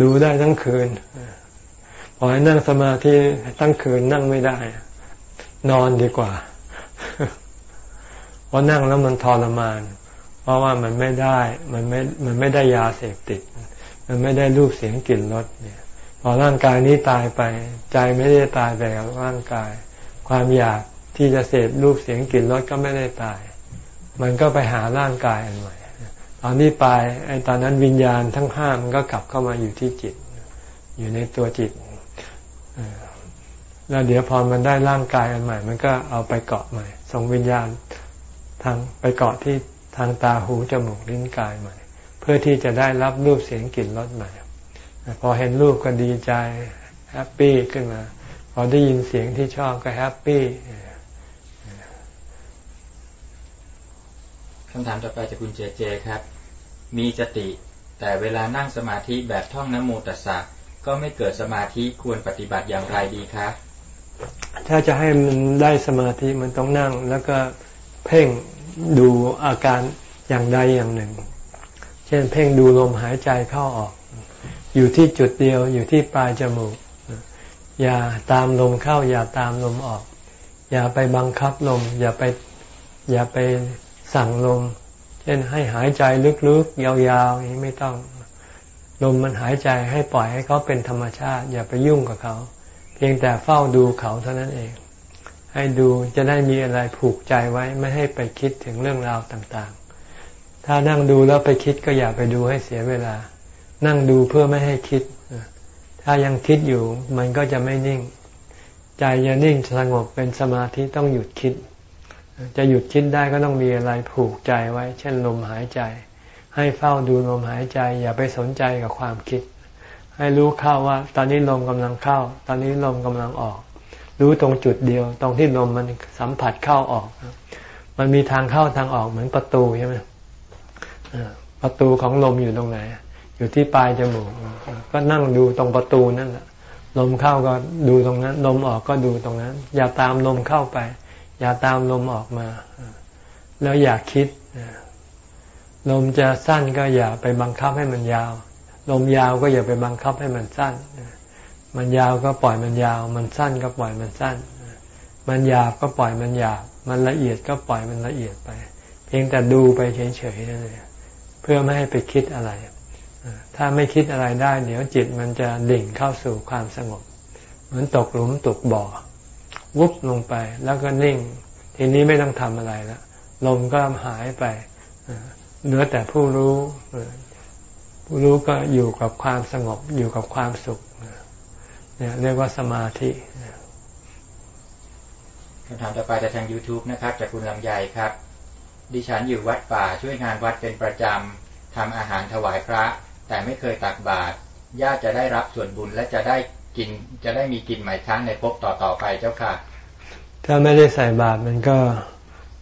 ดูได้ทั้งคืนพอให้นั่งสมาธิทั้งคืนนั่งไม่ได้ นอนดีกว่าเพราะนั่งแล้วมันทรมาน เพราะว่ามันไม่ได้มันไม่มันไม่ได้ยาเสพติด มันไม่ได้รูปเสียงกลิ่นรสเนี่ย พอร่างกายนี้ตายไป ใจไม่ได้ตายไปกับร่างกาย ความอยากที่จะเสพรูปเสียงกลิ่นรสก็ไม่ได้ตาย มันก็ไปหาร่างกายอันใหม่ตอนนี้ไปไอ้ตอนนั้นวิญญาณทั้งห้ามันก็กลับเข้ามาอยู่ที่จิต อยู่ในตัวจิตแล้วเดี๋ยวพอมันได้ร่างกายอันใหม่ มันก็เอาไปเกาะใหม่ส่งวิญญาณทางไปเกาะที่ ทางตาหูจมูกลิ้นกายใหม่ เพื่อที่จะได้รับรูปเสียงกลิ่นรสใหม่ พอเห็นรูปก็ดีใจแฮปปี้ขึ้นมา พอได้ยินเสียงที่ชอบก็แฮปปี้คำถามต่อไปจากคุณเจเจครับ มีสติ แต่เวลานั่งสมาธิแบบท่องนโมตัสสะก็ไม่เกิดสมาธิควรปฏิบัติอย่างไรดีคะถ้าจะให้มันได้สมาธิมันต้องนั่ง แล้วก็เพ่ง ดูอาการอย่างใดอย่างหนึ่ง เช่นเพ่งดูลมหายใจเข้าออก อยู่ที่จุดเดียวอยู่ที่ปลายจมูก อย่าตามลมเข้า อย่าตามลมออก อย่าไปบังคับลม อย่าไปอย่าไปสั่งลม เช่นให้หายใจลึกๆ ยาวๆนี้ไม่ต้องลมมันหายใจให้ปล่อยให้เขาเป็นธรรมชาติ อย่าไปยุ่งกับเขา เพียงแต่เฝ้าดูเขาเท่านั้นเอง ให้ดูจะได้มีอะไรผูกใจไว้ไม่ให้ไปคิดถึงเรื่องราวต่างๆ ถ้านั่งดูแล้วไปคิดก็อย่าไปดูให้เสียเวลา นั่งดูเพื่อไม่ให้คิด ถ้ายังคิดอยู่มันก็จะไม่นิ่ง ใจจะนิ่งสงบเป็นสมาธิต้องหยุดคิด จะหยุดคิดได้ก็ต้องมีอะไรผูกใจไว้ เช่นลมหายใจ ให้เฝ้าดูลมหายใจ อย่าไปสนใจกับความคิด ให้รู้เข้าว่า ตอนนี้ลมกำลังเข้า ตอนนี้ลมกำลังออก รู้ตรงจุดเดียว ตรงที่ลมมันสัมผัสเข้าออก มันมีทางเข้าทางออกเหมือนประตูใช่ไหมประตูของลมอยู่ตรงไหน อยู่ที่ปลายจมูก ก็นั่งดูตรงประตูนั่นแหละลมเข้าก็ดูตรงนั้น ลมออกก็ดูตรงนั้น อย่าตามลมเข้าไป อย่าตามลมออกมา แล้วอย่าคิด ลมจะสั้นก็อย่าไปบังคับให้มันยาว ลมยาวก็อย่าไปบังคับให้มันสั้น มันยาวก็ปล่อยมันยาว มันสั้นก็ปล่อยมันสั้น มันหยาบก็ปล่อยมันหยาบ มันละเอียดก็ปล่อยมันละเอียดไป เพียงแต่ดูไปเฉยๆนั่นเองเพื่อไม่ให้ไปคิดอะไร ถ้าไม่คิดอะไรได้ เดี๋ยวจิตมันจะดิ่งเข้าสู่ความสงบ เหมือนตกหลุมตกบ่อ วุบลงไปแล้วก็นิ่ง ทีนี้ไม่ต้องทำอะไรแล้วลมก็หายไปเหลือแต่ผู้รู้ผู้รู้ก็อยู่กับความสงบอยู่กับความสุข เนี่ยเรียกว่าสมาธิคำถามต่อไปจากทาง YouTube นะครับ จากคุณลำไยครับ ดิฉันอยู่วัดป่าช่วยงานวัดเป็นประจำทำอาหารถวายพระ แต่ไม่เคยตักบาตรญาติจะได้รับส่วนบุญและจะได้กินจะได้มีกินใหม่ครั้งในภพต่อต่อไปเจ้าค่ะ ถ้าไม่ได้ใส่บาตรมันก็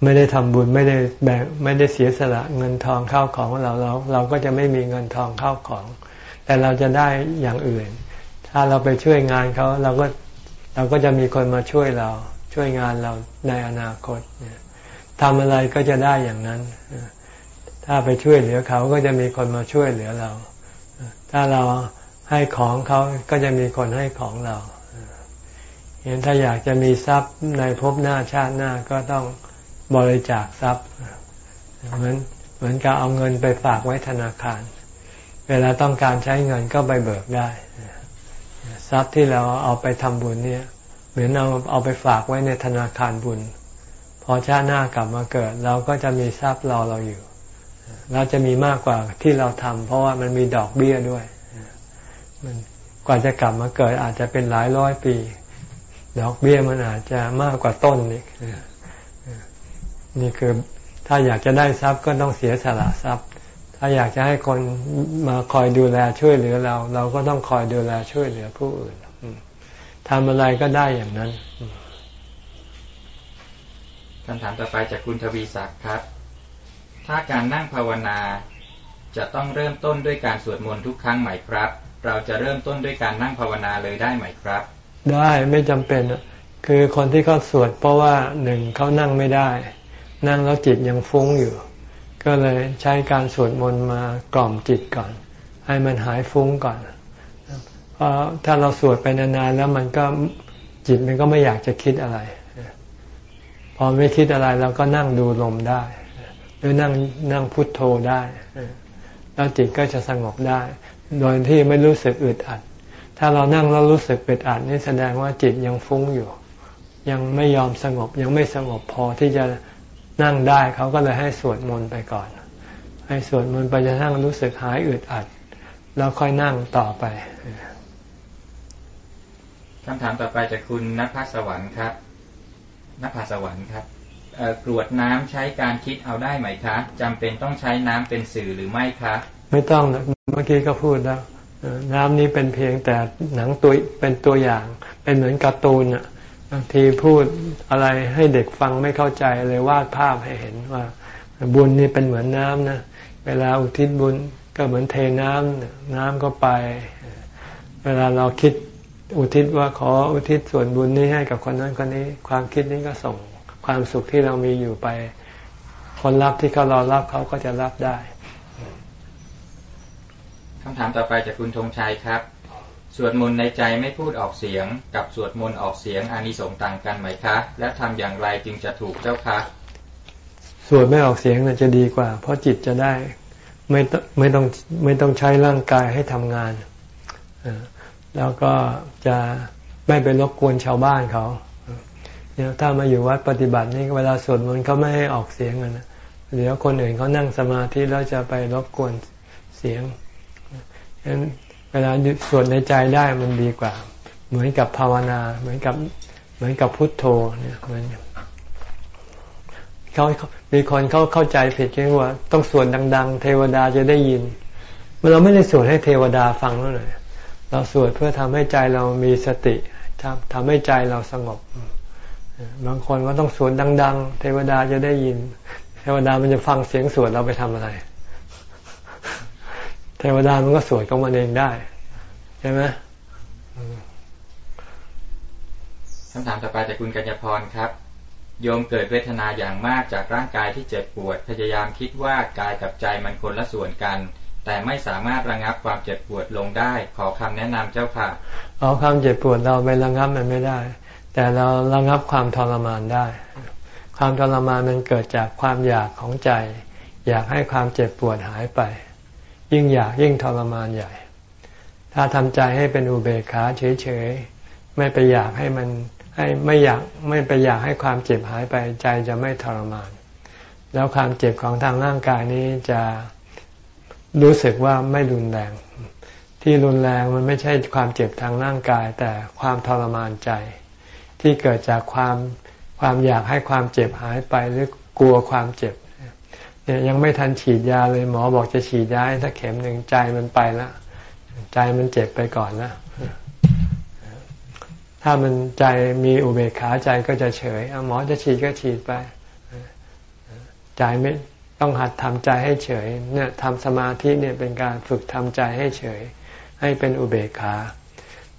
ไม่ได้ทำบุญไม่ได้แบ่งไม่ได้เสียสละเงินทองเข้าของเราเราเราก็จะไม่มีเงินทองเข้าของ แต่เราจะได้อย่างอื่น ถ้าเราไปช่วยงานเขาเราก็เราก็จะมีคนมาช่วยเรา ช่วยงานเราในอนาคตทำอะไรก็จะได้อย่างนั้น ถ้าไปช่วยเหลือเขาก็จะมีคนมาช่วยเหลือเรา ถ้าเราให้ของเขาก็จะมีคนให้ของเราเห็นถ้าอยากจะมีทรัพย์ในภพหน้าชาติหน้าก็ต้องบริจาคทรัพย์ เหมือนเหมือนกับเอาเงินไปฝากไว้ธนาคาร เวลาต้องการใช้เงินก็ไปเบิกได้ ทรัพย์ที่เราเอาไปทำบุญเนี่ย เหมือนเอาเอาไปฝากไว้ในธนาคารบุญ พอชาติหน้ากลับมาเกิด เราก็จะมีทรัพย์รอเราอยู่ เราจะมีมากกว่าที่เราทำเพราะว่ามันมีดอกเบี้ยด้วย มันกว่าจะกลับมาเกิดอาจจะเป็นหลายร้อยปี ดอกเบี้ยมันอาจจะมากกว่าต้นนี่นี่คือถ้าอยากจะได้ทรัพย์ก็ต้องเสียสละทรัพย์ ถ้าอยากจะให้คนมาคอยดูแลช่วยเหลือเรา เราก็ต้องคอยดูแลช่วยเหลือผู้อื่นทำอะไรก็ได้อย่างนั้นคำถามต่อไปจากคุณทวีศักดิ์ครับ ถ้าการนั่งภาวนาจะต้องเริ่มต้นด้วยการสวดมนต์ทุกครั้งไหมครับ เราจะเริ่มต้นด้วยการนั่งภาวนาเลยได้ไหมครับ ได้ไม่จำเป็นคือคนที่เขาสวดเพราะว่าหนึ่งเขานั่งไม่ได้ นั่งแล้วจิตยังฟุ้งอยู่ ก็เลยใช้การสวดมนต์มากล่อมจิตก่อน ให้มันหายฟุ้งก่อน เพราะถ้าเราสวดไปนานๆแล้วมันก็จิตมันก็ไม่อยากจะคิดอะไร พอไม่คิดอะไรเราก็นั่งดูลมได้ หรือนั่งนั่งพุทโธได้ แล้วจิตก็จะสงบได้ โดยที่ไม่รู้สึกอึดอัด ถ้าเรานั่งแล้วรู้สึกอึดอัดนี่แสดงว่าจิตยังฟุ้งอยู่ ยังไม่ยอมสงบยังไม่สงบพอที่จะ นั่งได้เขาก็เลยให้สวดมนต์ไปก่อน ให้สวดมนต์ไปจนทั้งรู้สึกหายอึดอัด แล้วค่อยนั่งต่อไปคำถามต่อไปจากคุณนภสวรรค์ครับนภสวรรค์ครับกรวดน้ำใช้การคิดเอาได้ไหมคะจำเป็นต้องใช้น้ำเป็นสื่อหรือไม่คะไม่ต้องเมื่อกี้ก็พูดแล้วน้ำนี้เป็นเพียงแต่หนังตัวเป็นตัวอย่าง เป็นเหมือนการ์ตูนอะ บางทีพูดอะไรให้เด็กฟังไม่เข้าใจเลยวาดภาพให้เห็นว่า บุญนี่เป็นเหมือนน้ำนะ เวลาอุทิศบุญก็เหมือนเทน้ำน้ำก็ไป เวลาเราคิดอุทิศว่าขออุทิศส่วนบุญนี้ให้กับคนนั้นคนนี้ ความคิดนี้ก็ส่งความสุขที่เรามีอยู่ไป คนรับที่เขารอรับเขาก็จะรับได้คำถามต่อไปจากคุณธงชัยครับ สวดมนต์ในใจไม่พูดออกเสียง กับสวดมนต์ออกเสียงอานิสงส์ต่างกันไหมคะ และทำอย่างไรจึงจะถูกเจ้าคะสวดไม่ออกเสียงน่จะดีกว่า เพราะจิตจะได้ไม่ไม่ต้องไม่ต้องใช้ร่างกายให้ทำงานแล้วก็จะไม่ไปรบกวนชาวบ้านเขาเนี่ยถ้ามาอยู่วัดปฏิบัตินี่เวลาสวดมนต์เขาไม่ให้ออกเสียงกันนะเดี๋ยวคนอื่นเขานั่งสมาธิแล้วจะไปรบกวนเสียงฉะนั้น เวลาสวดในใจได้มันดีกว่า เหมือนกับภาวนา เหมือนกับเหมือนกับพุทโธเนี่ยเหมือนเขามีคนเขาเข้าใจผิดกันว่า ต้องสวดดัง ๆ เทวดาจะได้ยินเราไม่ได้สวดให้เทวดาฟังนั่นเลยเราสวดเพื่อทำให้ใจเรามีสติทำทำให้ใจเราสงบบางคนก็ต้องสวดดัง ๆ เทวดาจะได้ยิน เทวดามันจะฟังเสียงสวดเราไปทำอะไร เทวดามันก็สวดของมันเองได้ ใช่ไหมคำถามต่อไปจากคุณกัญญพรครับ โยมเกิดเวทนาอย่างมากจากร่างกายที่เจ็บปวด พยายามคิดว่ากายกับใจมันคนละส่วนกัน แต่ไม่สามารถระงับความเจ็บปวดลงได้ ขอคำแนะนำเจ้าค่ะ เอาความเจ็บปวดเราไประงับมันไม่ได้ แต่เราระงับความทรมานได้ ความทรมานมันเกิดจากความอยากของใจ อยากให้ความเจ็บปวดหายไป ยิ่งอยากยิ่งทรมานใหญ่ ถ้าทำใจให้เป็นอุเบกขาเฉยๆ ไม่ไปอยากให้มันให้ไม่อยากไม่ไปอยากให้ความเจ็บหายไปใจจะไม่ทรมาน แล้วความเจ็บของทางร่างกายนี้จะรู้สึกว่าไม่รุนแรง ที่รุนแรงมันไม่ใช่ความเจ็บทางร่างกาย แต่ความทรมานใจ ที่เกิดจากความความอยากให้ความเจ็บหายไปหรือกลัวความเจ็บ เนี่ยยังไม่ทันฉีดยาเลยหมอบอกจะฉีดยาถ้าเข็มหนึ่งใจมันไปแล้วใจมันเจ็บไปก่อนแล้วถ้ามันใจมีอุเบกขาใจก็จะเฉยหมอจะฉีดก็ฉีดไปใจไม่ต้องหัดทำใจให้เฉย เนี่ยทำสมาธิเนี่ยเป็นการฝึกทำใจให้เฉย ให้เป็นอุเบกขา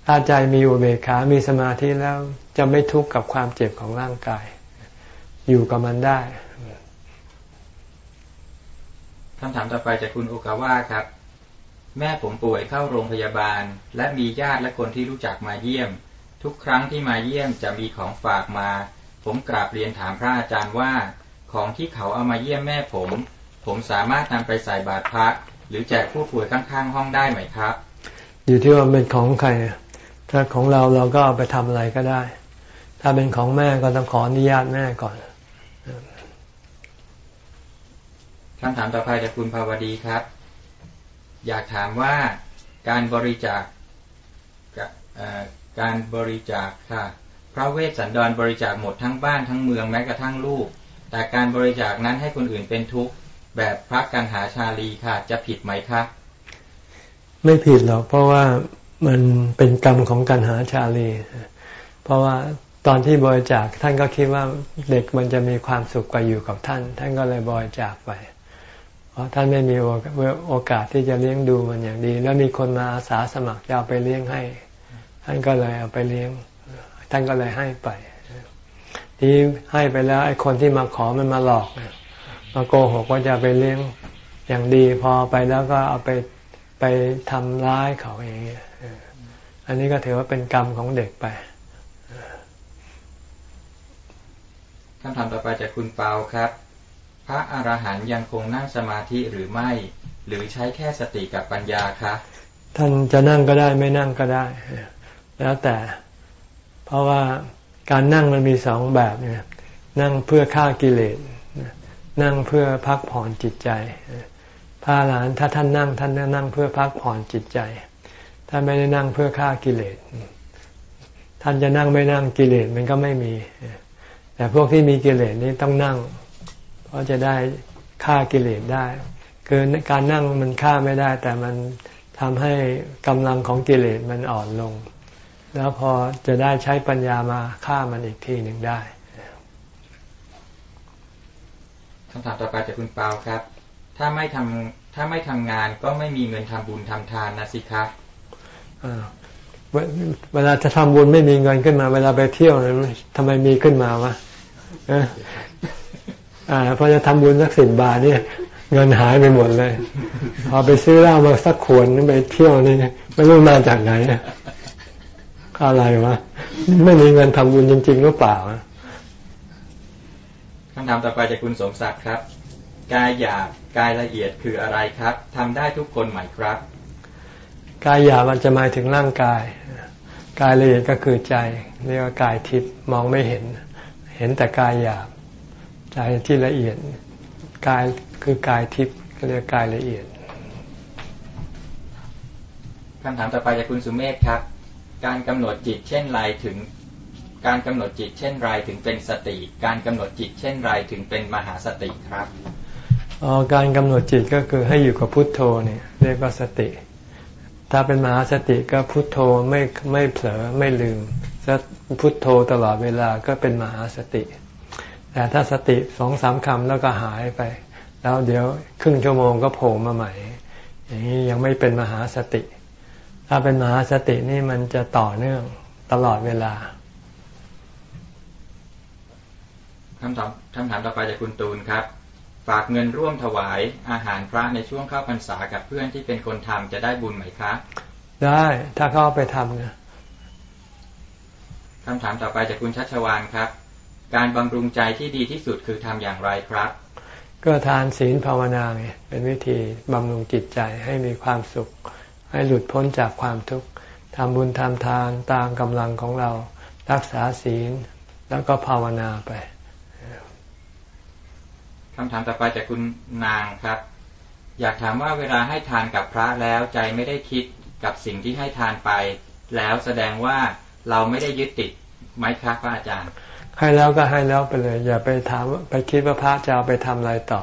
ถ้าใจมีอุเบกขา มีสมาธิแล้วจะไม่ทุกข์กับความเจ็บของร่างกาย อยู่กับมันได้ คำถามต่อไปจากคุณโอกาว่าครับ แม่ผมป่วยเข้าโรงพยาบาล และมีญาติและคนที่รู้จักมาเยี่ยม ทุกครั้งที่มาเยี่ยมจะมีของฝากมา ผมกราบเรียนถามพระอาจารย์ว่า ของที่เขาเอามาเยี่ยมแม่ผม ผมสามารถนำไปใส่บาตรพระ หรือแจกผู้ป่วยข้างๆ ห้องได้ไหมครับ อยู่ที่ว่าเป็นของใคร ถ้าของเราเราก็เอาไปทำอะไรก็ได้ ถ้าเป็นของแม่ก็ต้องขออนุญาตแม่ก่อน คำถามต่อไปจากคุณภาวดีครับ อยากถามว่าการบริจาคการบริจาคค่ะ พระเวสสันดรบริจาคหมดทั้งบ้านทั้งเมืองแม้กระทั่งลูก แต่การบริจาคนั้นให้คนอื่นเป็นทุกข์แบบพระกันหาชาลีค่ะ จะผิดไหมคะไม่ผิดหรอกเพราะว่ามันเป็นกรรมของกันหาชาลี เพราะว่าตอนที่บริจาคท่านก็คิดว่าเด็กมันจะมีความสุขกว่าอยู่กับท่าน ท่านก็เลยบริจาคไป เพราะท่านไม่มีโอกาสที่จะเลี้ยงดูมันอย่างดี แล้วมีคนมาอาสาสมัครจะเอาไปเลี้ยงให้ ท่านก็เลยเอาไปเลี้ยง ท่านก็เลยให้ไป ที่ให้ไปแล้วไอ้คนที่มาขอมันมาหลอกมาโกหกว่าจะไปเลี้ยงอย่างดีพอไปแล้วก็เอาไปไปทำร้ายเขาอย่างเงี้ยอันนี้ก็ถือว่าเป็นกรรมของเด็กไปคำถามต่อไปจากคุณเปาครับ ระอรหันต์ยังคงนั่งสมาธิหรือไม่ หรือใช้แค่สติกับปัญญาคะ ท่านจะนั่งก็ได้ไม่นั่งก็ได้ แล้วแต่ เพราะว่าการนั่งมันมีสองแบบเนี่ยนั่งเพื่อฆ่ากิเลสนั่งเพื่อพักผ่อนจิตใจพระหลานถ้าท่านนั่งท่านนั่งเพื่อพักผ่อนจิตใจ ท่านไม่ได้นั่งเพื่อฆ่ากิเลส ท่านจะนั่งไม่นั่งกิเลสมันก็ไม่มี แต่พวกที่มีกิเลสนี่ต้องนั่ง เพราะจะได้ฆ่ากิเลสได้ คือการนั่งมันฆ่าไม่ได้ แต่มันททำให้กำลังของกิเลสมันอ่อนลง แล้วพอจะได้ใช้ปัญญามาฆ่ามันอีกทีหนึ่งได้คำถามต่อไปจากคุณเปาครับ ถ้าไม่ทำถ้าไม่ทำงานก็ไม่มีเงินทำบุญทำทานนะสิคะเวลาจะทำบุญไม่มีเงินขึ้นมา เวลาไปเที่ยวทำไมมีขึ้นมาวะ อ่าพอจะทำบุญสักสิบบาทเนี่ย เงินหายไปหมดเลยพอไปซื้อเหล้ามาสักขวดไปเที่ยวนี่ไม่รู้มาจากไหนอะไรวะไม่มีเงินทำบุญจริง ๆ หรือเปล่าคำถามต่อไปจากคุณสมศักดิ์ครับ กายหยาบกายละเอียดคืออะไรครับทำได้ทุกคนไหมครับ กายหยาบมันจะหมายถึงร่างกาย กายละเอียดก็คือใจเรียกว่ากายทิพย์มองไม่เห็น เห็นแต่กายหยาบ ใจที่ละเอียดกายคือกายทิพย์เรียกกายละเอียดคำถามต่อไปจากคุณสุเมธครับ การกำหนดจิตเช่นไรถึง การกำหนดจิตเช่นไรถึงเป็นสติ การกำหนดจิตเช่นไรถึงเป็นมหาสติครับอ๋อการกำหนดจิตก็คือให้อยู่กับพุทโธเนี่ยเรียกว่าสติ ถ้าเป็นมหาสติก็พุทโธไม่ไม่เผลอไม่ลืมพุทโธตลอดเวลาก็เป็นมหาสติ แต่ถ้าสติสองสามคำแล้วก็หายไป แล้วเดี๋ยวครึ่งชั่วโมงก็โผล่มาใหม่ อย่างนี้ยังไม่เป็นมหาสติ ถ้าเป็นมหาสตินี่มันจะต่อเนื่องตลอดเวลาคำถามคำถามต่อไปจากคุณตูนครับฝากเงินร่วมถวายอาหารพระในช่วงเข้าพรรษากับเพื่อนที่เป็นคนทำจะได้บุญไหมคะ ได้ถ้าเขาไปทำนะคำถามต่อไปจากคุณชัชวานครับ การบำรุงใจที่ดีที่สุดคือทำอย่างไรครับ ก็ทานศีลภาวนาไงเป็นวิธีบำรุงจิตใจให้มีความสุข ให้หลุดพ้นจากความทุกข์ทำบุญทำทานตามกำลังของเรา รักษาศีลแล้วก็ภาวนาไปคำถามต่อไปจากคุณนางครับ อยากถามว่าเวลาให้ทานกับพระแล้วใจไม่ได้คิดกับสิ่งที่ให้ทานไป แล้วแสดงว่าเราไม่ได้ยึดติดไหมครับพระอาจารย์ ให้แล้วก็ให้แล้วไปเลย อย่าไปถามไปคิดว่าพระจะเอาไปทำอะไรต่อ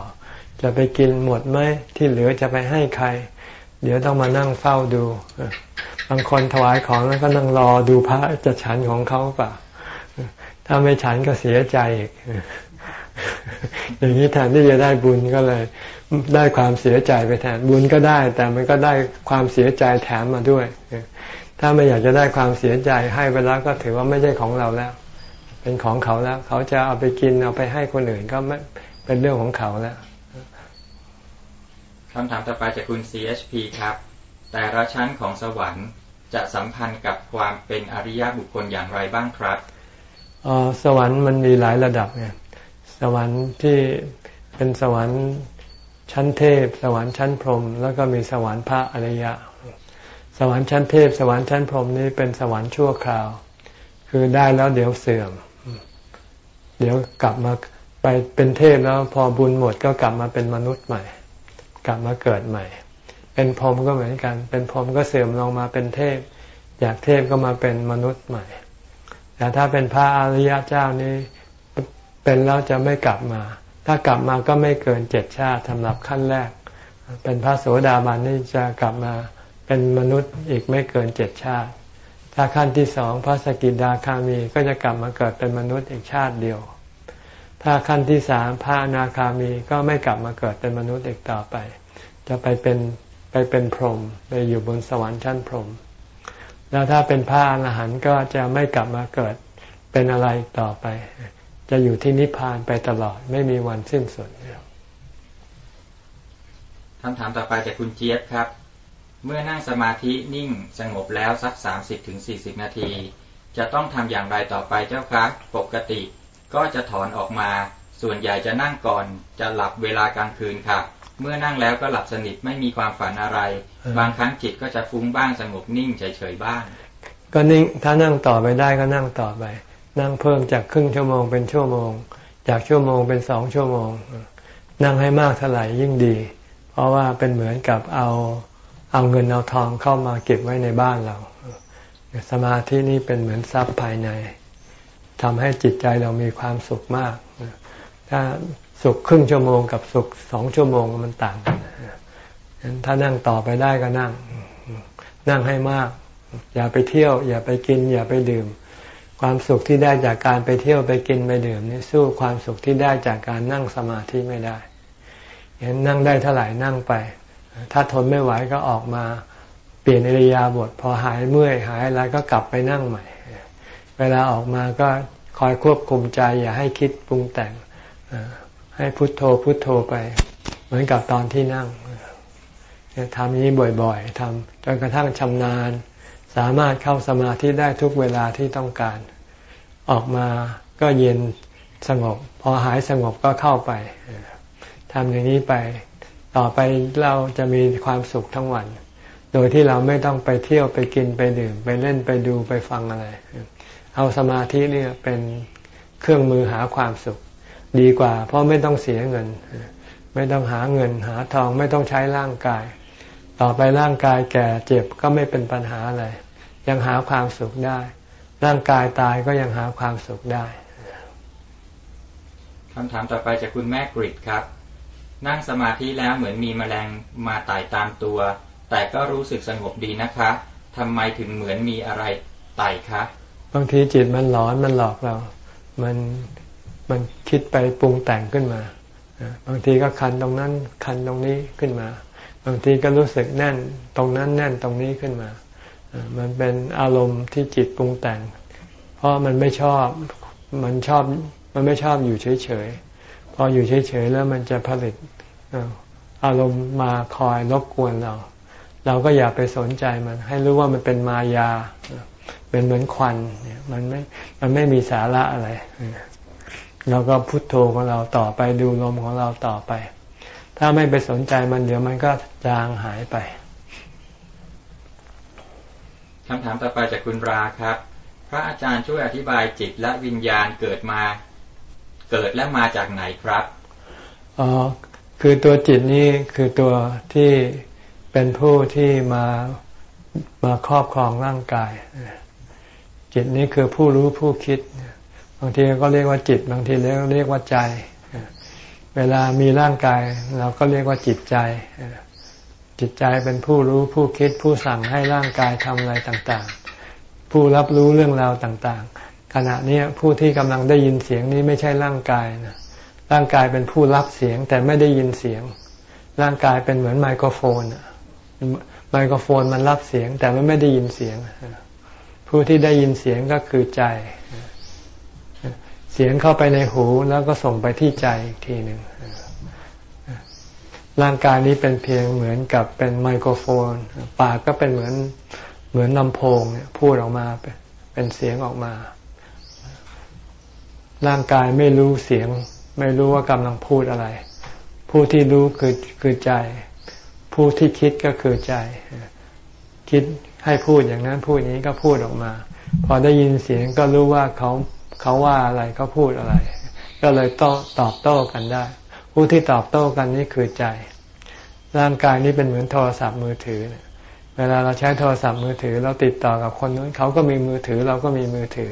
จะไปกินหมดไหมที่เหลือจะไปให้ใคร เดี๋ยวต้องมานั่งเฝ้าดูบางคนถวายของแล้วก็นั่งรอดูพระจะฉันของเขาป่ะถ้าไม่ฉันก็เสียใจอีกอย่างนี้แทนที่จะได้บุญก็เลย ได้ความเสียใจไปแทนบุญก็ได้ แต่มันก็ได้ความเสียใจแถมมาด้วย ถ้าไม่อยากจะได้ความเสียใจให้ไปแล้วก็ถือว่าไม่ใช่ของเราแล้ว เป็นของเขาแล้ว เขาจะเอาไปกินเอาไปให้คนอื่นก็ไม่เป็นเรื่องของเขาแล้วคำถามต่อไปจากคุณ CHP ครับ แต่ละชั้นของสวรรค์จะสัมพันธ์กับความเป็นอริยบุคคลอย่างไรบ้างครับอ๋อสวรรค์มันมีหลายระดับเนี่ยสวรรค์ที่เป็นสวรรค์ชั้นเทพ สวรรค์ชั้นพรหมแล้วก็มีสวรรค์พระอริยะ สวรรค์ชั้นเทพ สวรรค์ชั้นพรหมนี้เป็นสวรรค์ชั่วคราว คือได้แล้วเดี๋ยวเสื่อม เดี๋ยวกลับมาไปเป็นเทพแล้วพอบุญหมดก็กลับมาเป็นมนุษย์ใหม่ กลับมาเกิดใหม่ เป็นพรหมก็เหมือนกัน เป็นพรหมก็เสื่อมลงมาเป็นเทพจากเทพก็มาเป็นมนุษย์ใหม่ แต่ถ้าเป็นพระอริยะเจ้านี้เป็นแล้วจะไม่กลับมา ถ้ากลับมาก็ไม่เกินเจ็ดชาติสำหรับขั้นแรก เป็นพระโสดาบันนี่จะกลับมาเป็นมนุษย์อีกไม่เกินเจ็ดชาติ ถ้าขั้นที่สองพระสกิดาคามีก็จะกลับมาเกิดเป็นมนุษย์อีกชาติเดียว ถ้าขั้นที่สามพระนาคามีก็ไม่กลับมาเกิดเป็นมนุษย์อีกต่อไป จะไปเป็นไปเป็นพรหมไปอยู่บนสวรรค์ชั้นพรหมแล้วถ้าเป็นพระอรหันต์ก็จะไม่กลับมาเกิดเป็นอะไรต่อไป จะอยู่ที่นิพพานไปตลอดไม่มีวันสิ้นสุดคำถามต่อไปจากคุณเจี๊ยบครับ เมื่อนั่งสมาธินิ่งสงบแล้วสักสามสิบถึงสี่สิบนาที จะต้องทำอย่างไรต่อไปเจ้าคะ ปกติ ก็จะถอนออกมา ส่วนใหญ่จะนั่งก่อน จะหลับเวลากลางคืนค่ะ เมื่อนั่งแล้วก็หลับสนิทไม่มีความฝันอะไร บางครั้งจิตก็จะฟุ้งบ้างสงบนิ่งเฉยๆบ้าง ก็นิ่งถ้านั่งต่อไปได้ก็นั่งต่อไป นั่งเพิ่มจากครึ่งชั่วโมงเป็นชั่วโมง จากชั่วโมงเป็นสองชั่วโมง นั่งให้มากเท่าไหร่ยิ่งดี เพราะว่าเป็นเหมือนกับเอา เอาเงินเอาทองเข้ามาเก็บไว้ในบ้านเรา สมาธินี่เป็นเหมือนทรัพย์ภายในทำให้จิตใจเรามีความสุขมาก ถ้าสุขครึ่งชั่วโมงกับสุขสองชั่วโมงมันต่างกันถ้านั่งต่อไปได้ก็นั่ง นั่งให้มาก อย่าไปเที่ยว อย่าไปกิน อย่าไปดื่ม ความสุขที่ได้จากการไปเที่ยวไปกินไปดื่มนี่สู้ความสุขที่ได้จากการนั่งสมาธิไม่ได้เห็นนั่งได้เท่าไหร่นั่งไป ถ้าทนไม่ไหวก็ออกมาเปลี่ยนอิริยาบถพอหายเมื่อยหายอะไรก็กลับไปนั่งใหม่ เวลาออกมาก็คอยควบคุมใจ อย่าให้คิดปรุงแต่งให้พุทโธพุทโธไป เหมือนกับตอนที่นั่งทำนี้บ่อยๆทำจนกระทั่งชำนาญ สามารถเข้าสมาธิได้ทุกเวลาที่ต้องการ ออกมาก็เย็นสงบ พอหายสงบก็เข้าไปทำอย่างนี้ไป ต่อไปเราจะมีความสุขทั้งวัน โดยที่เราไม่ต้องไปเที่ยวไปกินไปดื่ม ไปเล่นไปดูไปฟังอะไร เอาสมาธิเนี่ยเป็นเครื่องมือหาความสุข ดีกว่า เพราะไม่ต้องเสียเงิน ไม่ต้องหาเงินหาทองไม่ต้องใช้ร่างกาย ต่อไปร่างกายแก่เจ็บก็ไม่เป็นปัญหาอะไร ยังหาความสุขได้ ร่างกายตายก็ยังหาความสุขได้คำถามต่อไปจากคุณแม่กริดครับ นั่งสมาธิแล้วเหมือนมีแมลงมาไต่ตามตัว แต่ก็รู้สึกสงบดีนะคะทำไมถึงเหมือนมีอะไรไต่คะ บางทีจิตมันหลอนมันหลอกเรา มันมันคิดไปปรุงแต่งขึ้นมา บางทีก็คันตรงนั้นคันตรงนี้ขึ้นมา บางทีก็รู้สึกแน่นตรงนั้นแน่นตรงนี้ขึ้นมา มันเป็นอารมณ์ที่จิตปรุงแต่ง เพราะมันไม่ชอบ มันชอบ มันไม่ชอบอยู่เฉย พออยู่เฉยๆแล้วมันจะผลิตอารมณ์มาคอยรบกวนเรา เราก็อย่าไปสนใจมัน ให้รู้ว่ามันเป็นมายา เป็นเหมือนควันเนี่ยมันไม่มันไม่มีสาระอะไรเราก็พุโทโธของเราต่อไปดูลมของเราต่อไป ถ้าไม่ไปสนใจมันเดี๋ยวมันก็จางหายไปคำถามต่อไปจากคุณราครับ พระอาจารย์ช่วยอธิบายจิตและวิญญาณเกิดมา เกิดและมาจากไหนครับอ๋อคือตัวจิตนี้คือตัวที่เป็นผู้ที่มามาครอบครองร่างกาย จิตนี้คือผู้รู้ผู้คิด บางทีก็เรียกว่าจิต บางทีเรียกเรียกว่าใจ เวลามีร่างกาย เราก็เรียกว่าจิตใจ จิตใจเป็นผู้รู้ผู้คิด ผู้สั่งให้ร่างกายทำอะไรต่างๆ ผู้รับรู้เรื่องราวต่างๆ ขณะนี้ผู้ที่กำลังได้ยินเสียงนี้ไม่ใช่ร่างกายนะร่างกายเป็นผู้รับเสียงแต่ไม่ได้ยินเสียง ร่างกายเป็นเหมือนไมโครโฟนไมโครโฟนมันรับเสียงแต่มันไม่ได้ยินเสียง ผู้ที่ได้ยินเสียงก็คือใจ เสียงเข้าไปในหูแล้วก็ส่งไปที่ใจอีกทีหนึ่งร่างกายนี้เป็นเพียงเหมือนกับเป็นไมโครโฟน ปากก็เป็นเหมือนเหมือนลำโพงเนี่ยพูดออกมาเป็นเสียงออกมา ร่างกายไม่รู้เสียง ไม่รู้ว่ากำลังพูดอะไร ผู้ที่รู้คือคือใจ ผู้ที่คิดก็คือใจ คิดให้พูดอย่างนั้นพูดอย่างนี้ก็พูดออกมา พอได้ยินเสียงก็รู้ว่าเขาเขาว่าอะไรเขาพูดอะไร ก็เลยต้ตอบโต้กันได้ ผู้ที่ตอบโต้กันนี่คือใจ ร่างกายนี้เป็นเหมือนโทรศัพท์มือถือเวลาเราใช้โทรศัพท์มือถือ เราติดต่อกับคนนู้นเขาก็มีมือถือ เราก็มีมือถือ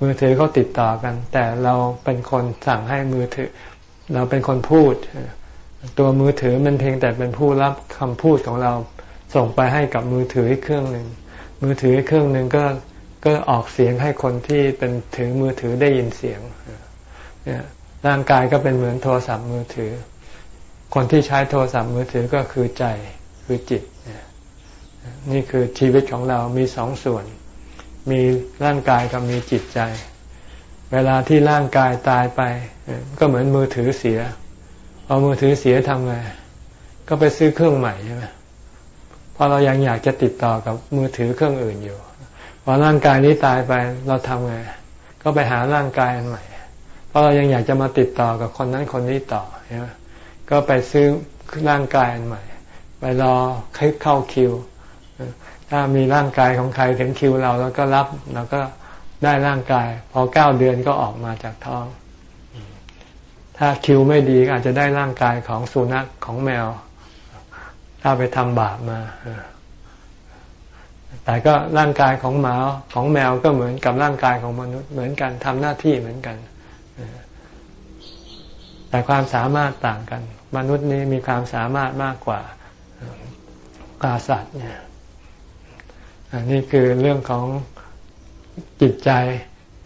มือถือเขาติดต่อกัน แต่เราเป็นคนสั่งให้มือถือ เราเป็นคนพูด ตัวมือถือมันเพียงแต่เป็นผู้รับคำพูดของเราส่งไปให้กับมือถือเครื่องหนึ่งมือถือเครื่องหนึ่งก็ก็ออกเสียงให้คนที่เป็นถือมือถือได้ยินเสียงร่างกายก็เป็นเหมือนโทรศัพท์มือถือ คนที่ใช้โทรศัพท์มือถือก็คือใจคือจิต นี่คือชีวิตของเรามีสองส่วน มีร่างกายกับมีจิตใจ เวลาที่ร่างกายตายไป ก็เหมือนมือถือเสียพอมือถือเสียทำไง ก็ไปซื้อเครื่องใหม่ใช่ไหมพราะเรายังอยากจะติดต่อกับมือถือเครื่องอื่นอยู่พอร่างกายนี้ตายไปเราทำไง ก็ไปหาร่างกายอันใหม่เพราะเรายังอยากจะมาติดต่อกับคนนั้นคนนี้ต่อใช่ไหมก็ไปซื้อร่างกายอันใหม่ ไปรอเข้าคิว ถ้ามีร่างกายของใครถึงคิวเราแล้วก็รับเราก็ได้ร่างกาย พอเก้าเดือนก็ออกมาจากท้อง ถ้าคิวไม่ดีอาจจะได้ร่างกายของสุนัขของแมว ถ้าไปทำบาปมาแต่ก็ร่างกายของหมาของแมวก็เหมือนกับร่างกายของมนุษย์เหมือนกันทำหน้าที่เหมือนกันแต่ความสามารถต่างกัน มนุษย์นี้มีความสามารถมากกว่ากาสัตว์เนี่ย อันนี้คือเรื่องของจิตใจ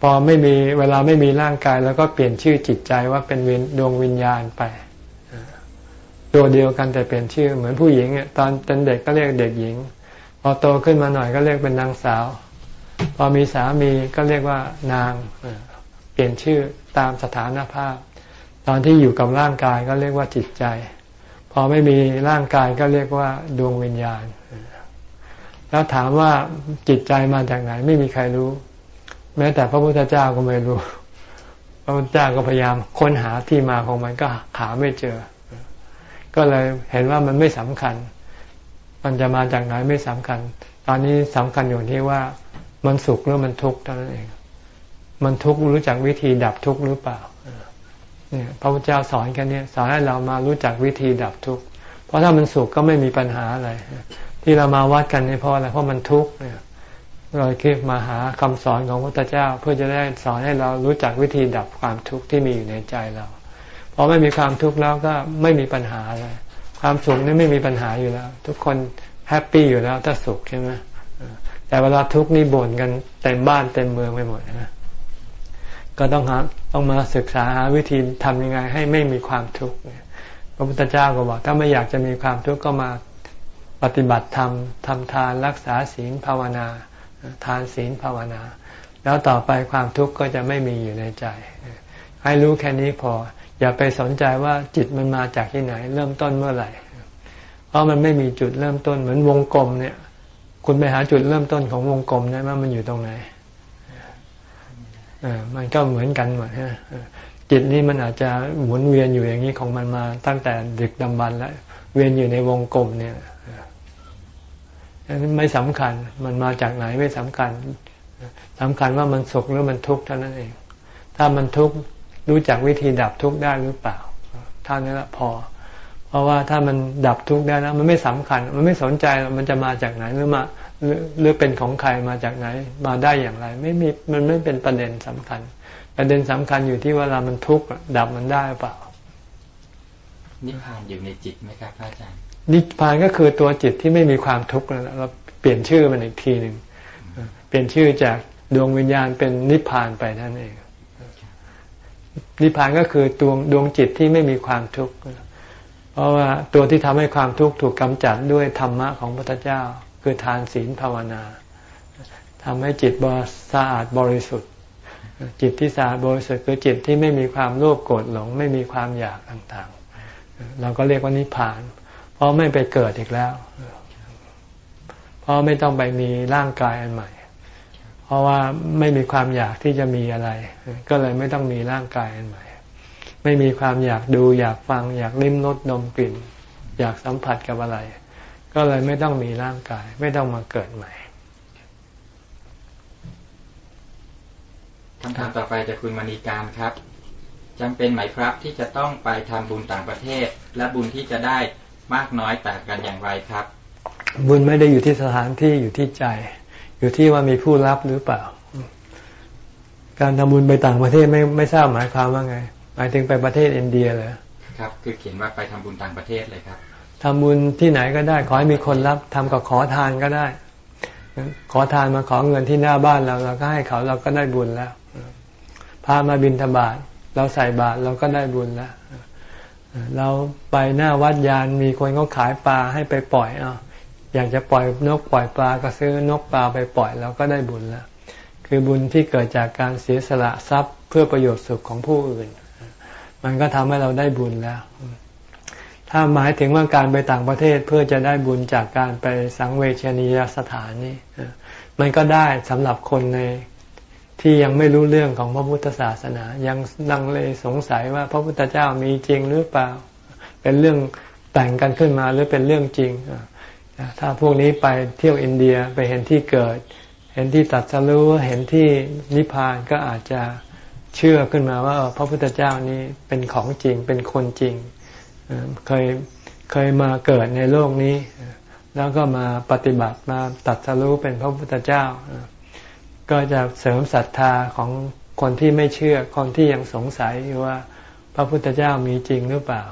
พอไม่มีเวลาไม่มีร่างกาย แล้วก็เปลี่ยนชื่อจิตใจว่าเป็นดวงวิญญาณไปตัวเดียวกันแต่เปลี่ยนชื่อเหมือนผู้หญิงตอนเป็นเด็กก็เรียกเด็กหญิง พอโตขึ้นมาหน่อยก็เรียกเป็นนางสาว พอมีสามีก็เรียกว่านางเปลี่ยนชื่อตามสถานภาพ ตอนที่อยู่กับร่างกายก็เรียกว่าจิตใจ พอไม่มีร่างกายก็เรียกว่าดวงวิญญาณ แล้วถามว่าจิตใจมาจากไหน ไม่มีใครรู้ แม้แต่พระพุทธเจ้าก็ไม่รู้ พระพุทธเจ้าก็พยายามค้นหาที่มาของมันก็หาไม่เจอ ก็เลยเห็นว่ามันไม่สำคัญ มันจะมาจากไหนไม่สำคัญ ตอนนี้สำคัญอยู่ที่ว่ามันสุขหรือมันทุกข์เท่านั้นเอง มันทุกข์รู้จักวิธีดับทุกข์หรือเปล่าเนี่ยพระพุทธเจ้าสอนกันเนี่ยสอนให้เรามารู้จักวิธีดับทุกข์ เพราะถ้ามันสุขก็ไม่มีปัญหาอะไร ที่เรามาวัดกันนี่เพราะอะไรเพราะมันทุกข์เนี่ยเราคิดมาหาคำสอนของพระพุทธเจ้า เพื่อจะได้สอนให้เรารู้จักวิธีดับความทุกข์ที่มีอยู่ในใจเราพอไม่มีความทุกข์แล้วก็ไม่มีปัญหาอะไรความสุขนี่ไม่มีปัญหาอยู่แล้ว ทุกคนแฮปปี้อยู่แล้วถ้าสุขใช่ไหมแต่เวลาทุกข์นี่บ่นกันเต็มบ้านเต็มเมืองไปหมดนะก็ต้องหาต้องมาศึกษาหาวิธีทำยังไงให้ไม่มีความทุกข์พระพุทธเจ้าก็บอกถ้าไม่อยากจะมีความทุกข์ก็มา ปฏิบัติธรรมทำทานรักษาศีลภาวนา ทานศีลภาวนา แล้วต่อไปความทุกข์ก็จะไม่มีอยู่ในใจ ให้รู้แค่นี้พอ อย่าไปสนใจว่าจิตมันมาจากที่ไหน เริ่มต้นเมื่อไหร่ เพราะมันไม่มีจุดเริ่มต้นเหมือนวงกลมเนี่ย คุณไปหาจุดเริ่มต้นของวงกลมได้ไหมมันอยู่ตรงไหนมันก็เหมือนกันหมดฮะจิตนี้มันอาจจะหมุนเวียนอยู่อย่างนี้ของมันมาตั้งแต่ดึกดำบรรแล้วเวียนอยู่ในวงกลมเนี่ย ไม่สำคัญ มันมาจากไหนไม่สำคัญสำคัญว่ามันสุขหรือมันทุกข์เท่านั้นเอง ถ้ามันทุกข์รู้จักวิธีดับทุกข์ได้หรือเปล่าเท่านั้นละพอ เพราะว่าถ้ามันดับทุกข์ได้แล้ว มันไม่สำคัญ มันไม่สนใจมันจะมาจากไหนหรือมาหรือเป็นของใครมาจากไหน มาได้อย่างไร ไม่มีมันไม่เป็นประเด็นสำคัญ ประเด็นสำคัญอยู่ที่เวลามันทุกข์ดับมันได้เปล่านิพพานอยู่ในจิตไหมครับอาจารย์ นิพพานก็คือตัวจิตที่ไม่มีความทุกข์แล้วเราเปลี่ยนชื่อมันอีกทีหนึ่งเปลี่ยนชื่อจากดวงวิญญาณเป็นนิพพานไปนั่นเอง นิพพานก็คือดวงดวงจิตที่ไม่มีความทุกข์เพราะว่าตัวที่ทำให้ความทุกข์ถูกกำจัดด้วยธรรมะของพระพุทธเจ้า คือทานศีลภาวนาทำให้จิตบริสะอาดบริสุทธิ์ จิตที่สะอาดบริสุทธิ์คือจิตที่ไม่มีความโลภโกรธหลง ไม่มีความอยากต่างๆ เราก็เรียกว่านิพพานเราะไม่ไปเกิดอีกแล้ว เพราะไม่ต้องไปมีร่างกายอันใหม่ เพราะว่าไม่มีความอยากที่จะมีอะไร ก็เลยไม่ต้องมีร่างกายอันใหม่ ไม่มีความอยากดูอยากฟัง อยากลิ้มรสนมกลิ่น อยากสัมผัสกับอะไร ก็เลยไม่ต้องมีร่างกาย ไม่ต้องมาเกิดใหม่คำถามต่อไปจากคุณมณีการครับจำเป็นไหมครับที่จะต้องไปทำบุญต่างประเทศ และบุญที่จะได้ มากน้อยต่างกันอย่างไรครับ บุญไม่ได้อยู่ที่สถานที่อยู่ที่ใจ อยู่ที่ว่ามีผู้รับหรือเปล่า การทำบุญไปต่างประเทศไม่ไม่ทราบหมายความว่าไง หมายถึงไปประเทศอินเดียเลยครับ คือเขียนว่าไปทำบุญต่างประเทศเลยครับทำบุญที่ไหนก็ได้ ขอให้มีคนรับทำกับขอทานก็ได้ ขอทานมาขอเงินที่หน้าบ้านเราเราก็ให้เขาเราก็ได้บุญแล้วพามาบินธบาตเราใส่บาตรเราก็ได้บุญแล้ว เราไปหน้าวัดยานมีคนเขาขายปลาให้ไปปล่อยอะอยากจะปล่อยนกปล่อยปลาก็ซื้อนกปลาไปปล่อยเราก็ได้บุญแล้วคือบุญที่เกิดจากการเสียสละทรัพย์เพื่อประโยชน์สุขของผู้อื่น มันก็ทำให้เราได้บุญแล้ว ถ้าหมายถึงว่าการไปต่างประเทศเพื่อจะได้บุญจากการไปสังเวชนียสถานนี่มันก็ได้สำหรับคนใน ที่ยังไม่รู้เรื่องของพระพุทธศาสนา ยังลังเลสงสัยว่าพระพุทธเจ้ามีจริงหรือเปล่า เป็นเรื่องแต่งกันขึ้นมาหรือเป็นเรื่องจริง ถ้าพวกนี้ไปเที่ยวอินเดียไปเห็นที่เกิด เห็นที่ตัดสรู้เห็นที่นิพพานก็อาจจะเชื่อขึ้นมาว่าพระพุทธเจ้านี้เป็นของจริงเป็นคนจริง เคยเคยมาเกิดในโลกนี้ แล้วก็มาปฏิบัติมาตัดสรู้เป็นพระพุทธเจ้า ก็จะเสริมศรัทธาของคนที่ไม่เชื่อคนที่ยังสงสัยว่าพระพุทธเจ้ามีจริงหรือเปล่า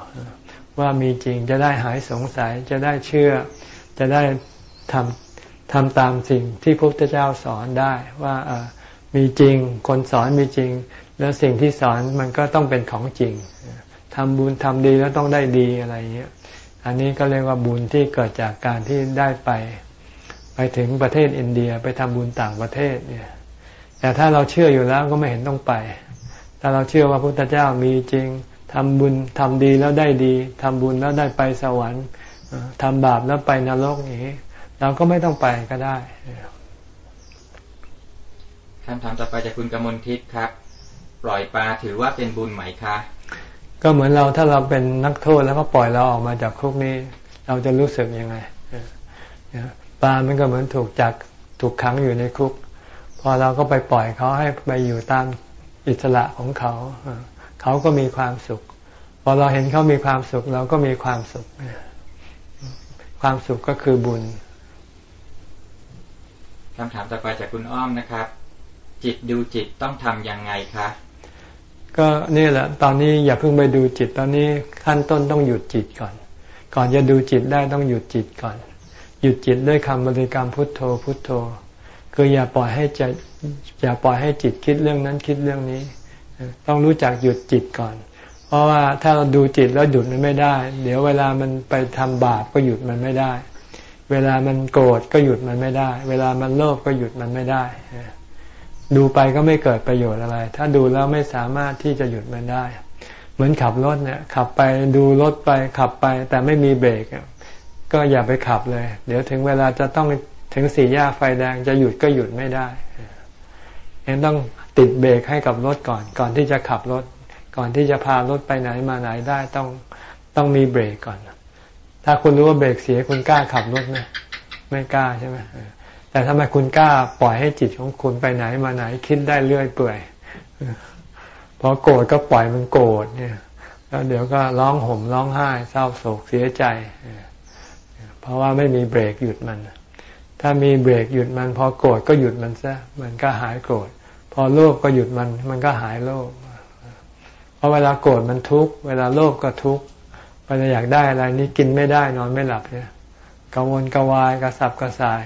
ว่ามีจริงจะได้หายสงสัยจะได้เชื่อ จะได้ทำทำตามสิ่งที่พระพุทธเจ้าสอนได้ว่ามีจริง คนสอนมีจริง แล้วสิ่งที่สอนมันก็ต้องเป็นของจริงทำบุญทำดีแล้วต้องได้ดีอะไรเงี้ยอันนี้ก็เรียกว่าบุญที่เกิดจากการที่ได้ไป ไปถึงประเทศอินเดียไปทำบุญต่างประเทศเนี่ย แต่ถ้าเราเชื่ออยู่แล้วก็ไม่เห็นต้องไป ถ้าเราเชื่อว่าพระพุทธเจ้ามีจริงทำบุญทำดีแล้วได้ดีทำบุญแล้วได้ไปสวรรค์ทำบาปแล้วไปนรกอย่างนี้ เราก็ไม่ต้องไปก็ได้คำถามต่อไปจากคุณกมลทิพย์ครับ ปล่อยปลาถือว่าเป็นบุญไหมคะ ก็เหมือนเราถ้าเราเป็นนักโทษแล้วก็ปล่อยเราออกมาจากคุกนี้ เราจะรู้สึกยังไง ปลามันก็เหมือนถูกจักถูกขังอยู่ในคุก พอเราก็ไปปล่อยเขาให้ไปอยู่ตามอิสระของเขา เขาก็มีความสุข พอเราเห็นเขามีความสุข เราก็มีความสุข ความสุขก็คือบุญคำถามต่อไปจากคุณอ้อมนะครับ จิตดูจิตต้องทํำยังไงคะก็นี่แหละ ตอนนี้อย่าเพิ่งไปดูจิตตอนนี้ขั้นต้นต้องหยุดจิตก่อน ก่อนจะดูจิตได้ต้องหยุดจิตก่อน หยุดจิตด้วยคำบริกรรมพุทโธพุทโธ คืออย่าปล่อยให้ใจอย่าปล่อยให้จิตคิดเรื่องนั้นคิดเรื่องนี้ ต้องรู้จักหยุดจิตก่อน เพราะว่าถ้าเราดูจิตแล้วหยุดมันไม่ได้ เดี๋ยวเวลามันไปทำบาปก็หยุดมันไม่ได้ เวลามันโกรธก็หยุดมันไม่ได้ เวลามันโลภก็หยุดมันไม่ได้ดูไปก็ไม่เกิดประโยชน์อะไร ถ้าดูแล้วไม่สามารถที่จะหยุดมันได้ เหมือนขับรถเนี่ย ขับไปดูรถไปขับไป แต่ไม่มีเบรก ก็อย่าไปขับเลย เดี๋ยวถึงเวลาจะต้องถึงสี่แยกไฟแดงจะหยุดก็หยุดไม่ได้ยังต้องติดเบรกให้กับรถก่อน ก่อนที่จะขับรถ ก่อนที่จะพารถไปไหนมาไหนได้ต้องต้องมีเบรกก่อน ถ้าคุณรู้ว่าเบรกเสียคุณกล้าขับรถไหมไม่กล้าใช่ไหมแต่ทำไมคุณกล้าปล่อยให้จิตของคุณไปไหนมาไหนคิดได้เรื่อยเปื่อยพอโกรธก็ปล่อยมันโกรธเนี่ย แล้วเดี๋ยวก็ร้องห่มร้องไห้ เศร้าโศกเสียใจเเพราะว่าไม่มีเบรกหยุดมัน ถ้ามีเบรกหยุดมัน พอโกรธก็หยุดมันซะมันก็หายโกรธพอโลภก็หยุดมัน มันก็หายโลภเพราะเวลาโกรธมันทุกข์เวลาโลภก็ทุกข์เวลาอยากได้อะไรนี่กินไม่ได้นอนไม่หลับเนี่ยกังวลกวายกระสับกระส่าย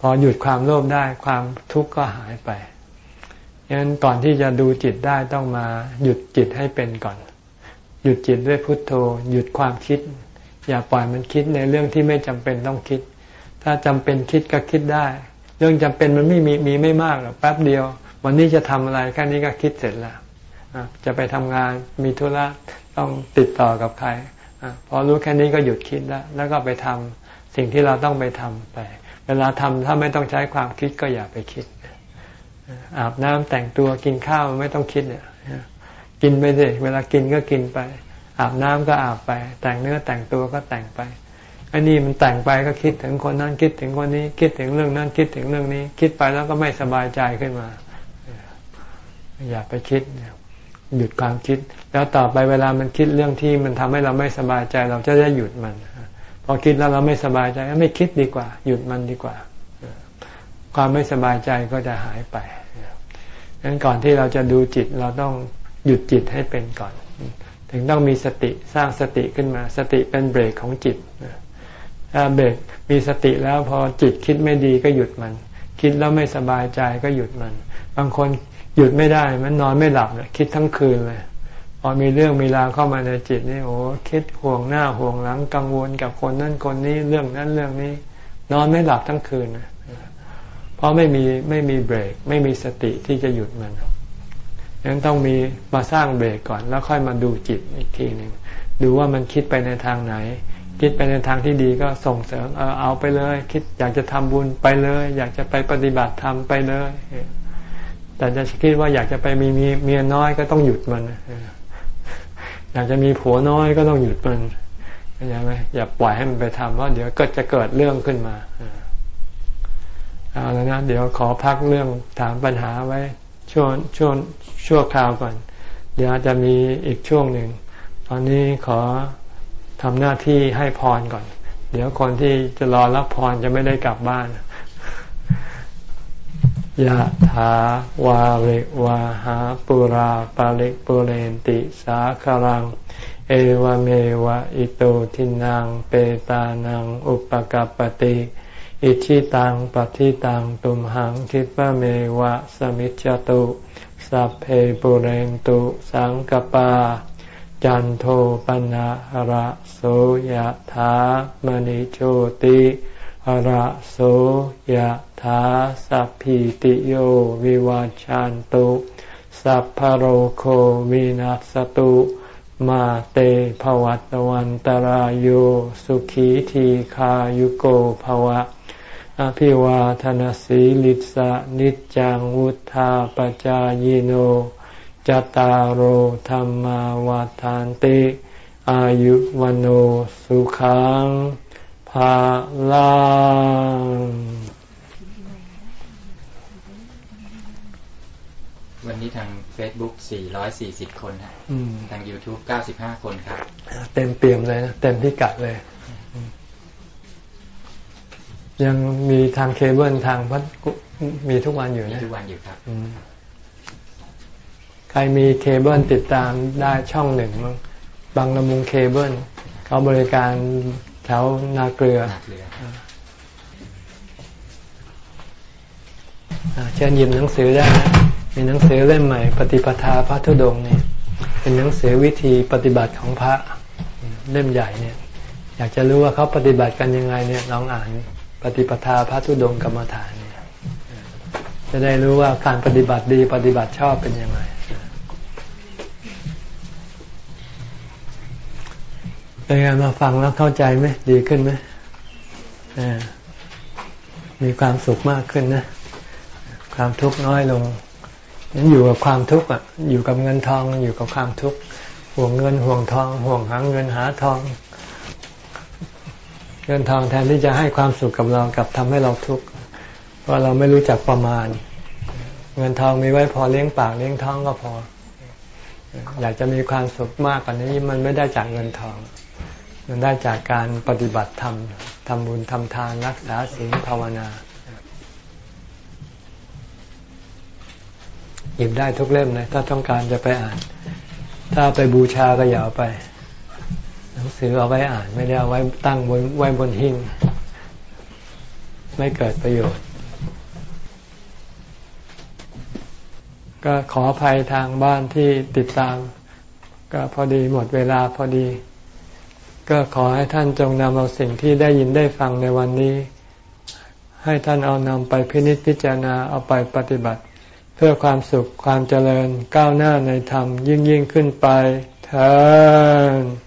พอหยุดความโลภได้ความทุกข์ก็หายไปยันั้นก่อนที่จะดูจิตได้ต้องมาหยุดจิตให้เป็นก่อน หยุดจิตด้วยพุทโธ หยุดความคิด อย่าปล่อยมันคิดในเรื่องที่ไม่จำเป็นต้องคิด ถ้าจำเป็นคิดก็คิดได้ เรื่องจำเป็นมันไม่มีมีไม่มากหรอกแป๊บเดียว วันนี้จะทำอะไรแค่นี้ก็คิดเสร็จแล้วจะไปทำงานมีธุระต้องติดต่อกับใครอพอรู้แค่นี้ก็หยุดคิดแล้ว แล้วก็ไปทำสิ่งที่เราต้องไปทำไป เวลาทำถ้าไม่ต้องใช้ความคิดก็อย่าไปคิด อาบน้ำแต่งตัวกินข้าวไม่ต้องคิดเนี่ยกินไปสิเวลากินก็กินไป อาบน้ำก็อาบไป แต่งเนื้อแต่งตัวก็แต่งไปอันนี้มันแต่งไปก็คิดถึงคนนั้นคิดถึงคนนี้คิดถึงเรื่องนั้นคิดถึงเรื่องนี้ คิดไปแล้วก็ไม่สบายใจขึ้นมา อย่าไปคิดหยุดความคิด แล้วต่อไปเวลามันคิดเรื่องที่มันทำให้เราไม่สบายใจเราจะได้หยุดมันพอคิดแล้วเราไม่สบายใจไม่คิดดีกว่า หยุดมันดีกว่า ความไม่สบายใจก็จะหายไปดังนั้นก่อนที่เราจะดูจิตเราต้องหยุดจิตให้เป็นก่อน ถึงต้องมีสติสร้างสติขึ้นมา สติเป็นเบรกของจิตถ้าเบรกมีสติแล้วพอจิตคิดไม่ดีก็หยุดมัน คิดแล้วไม่สบายใจก็หยุดมัน บางคนหยุดไม่ได้มันนอนไม่หลับเลยคิดทั้งคืนเลยพอมีเรื่องมีราวเข้ามาในจิตนี่โอ้คิดห่วงหน้าห่วงหลังกังวลกับคนนั้นคนนี้เรื่องนั้นเรื่องนี้ นอนไม่หลับทั้งคืนเพราะไม่มีไม่มีเบรก ไม่มีสติที่จะหยุดมัน งนั้นต้องมีมาสร้างเบรกก่อน แล้วค่อยมาดูจิตอีกทีหนึ่งดูว่ามันคิดไปในทางไหน คิดไปในทางที่ดีก็ส่งเสริมเอาเอาไปเลย คิดอยากจะทำบุญไปเลย อยากจะไปปฏิบัติธรรมไปเลย แต่จะคิดว่าอยากจะไปมีมีเมียน้อยก็ต้องหยุดมันอยากจะมีผัวน้อยก็ต้องหยุดมันเข้าใจไหมอย่าปล่อยให้มันไปทำเพราะเดี๋ยวก็จะเกิดเรื่องขึ้นมาเอาแล้วนะเดี๋ยวขอพักเรื่องถามปัญหาไว้ช่วงช่วง ชั่วคราวก่อน เดี๋ยวจะมีอีกช่วงหนึ่ง ตอนนี้ขอทำหน้าที่ให้พรก่อน เดี๋ยวคนที่จะรอรับพรจะไม่ได้กลับบ้านยะถาวาริวาหาปุราปาริปุเรนติสาคารัง เอวเมวะอิโตทินังเปตานังอุปกัปติอิชิตังปฏิตังตุมหังคิปะเมวะสมิจจตุ สัพเพปุเรนตุสังกปา จันโทปนะระโสยธามณิโชติระโสยธาสัพพิติโยวิวาจันตุสัพพโรโควินัสตุมาเตภวัตวันตรโยสุขีทีขายุโกภวะ อภิวาทนสีลิสะนิจังวุธาปจายโนจตารโหธรรมาวาทานติ อายุวันโอสุขังภาลังวันนี้ทาง Facebook 440 คนฮะทาง YouTube 95 คนครับ เต็มเปี่ยมเลยนะ เต็มพิกัดเลย ยังมีทางเคเบิลทางพัดมีทุกวันอยู่นะทุกวันอยู่ครับใครมีเคเบิลติดตามได้ช่องหนึ่งมั้งบางละมุงเคเบิลเขาบริการแถวนาเกลือเชิญหยิบหนังสือได้นะมีหนังสือเล่มใหม่ ปฏิปทาพระธุดงค์เนี่ย เป็นหนังสือวิธีปฏิบัติของพระเล่มใหญ่เนี่ย อยากจะรู้ว่าเขาปฏิบัติกันยังไงเนี่ยลองอ่าน ปฏิปทาพระธุดงคกรรมฐานเนี่ยจะได้รู้ว่าการปฏิบัติดีปฏิบัติชอบเป็นยังไงเป็นไงมาฟังแล้วเข้าใจไหมดีขึ้นไหมมีความสุขมากขึ้นนะ ความทุกข์น้อยลงนั้นอยู่กับความทุกข์อะ อยู่กับเงินทองอยู่กับความทุกข์ห่วงเงินห่วงทอง ห่วงหาเงินหาทอง เงินทองแทนที่จะให้ความสุขกับเรากับทำให้เราทุกข์เพราะเราไม่รู้จักประมาณ เงินทองมีไว้พอเลี้ยงปากเลี้ยงท้องก็พอ อยากจะมีความสุขมากกว่านี้มันไม่ได้จากเงินทอง มันได้จากการปฏิบัติธรรมทำบุญทำทานรักษาศีลภาวนาหยิบได้ทุกเล่มเลยถ้าต้องการจะไปอ่าน ถ้าไปบูชาก็อย่าเอาไป หนังสือเอาไว้อ่านไม่ได้เอาไว้ตั้งบนไว้บนหิ้งไม่เกิดประโยชน์ ก็ขออภัยทางบ้านที่ติดตาม ก็พอดีหมดเวลาพอดี ก็ขอให้ท่านจงนำเอาสิ่งที่ได้ยินได้ฟังในวันนี้ ให้ท่านเอานำไปพินิจพิจารณาเอาไปปฏิบัติ เพื่อความสุขความเจริญก้าวหน้าในธรรมยิ่งยิ่งขึ้นไปเถิด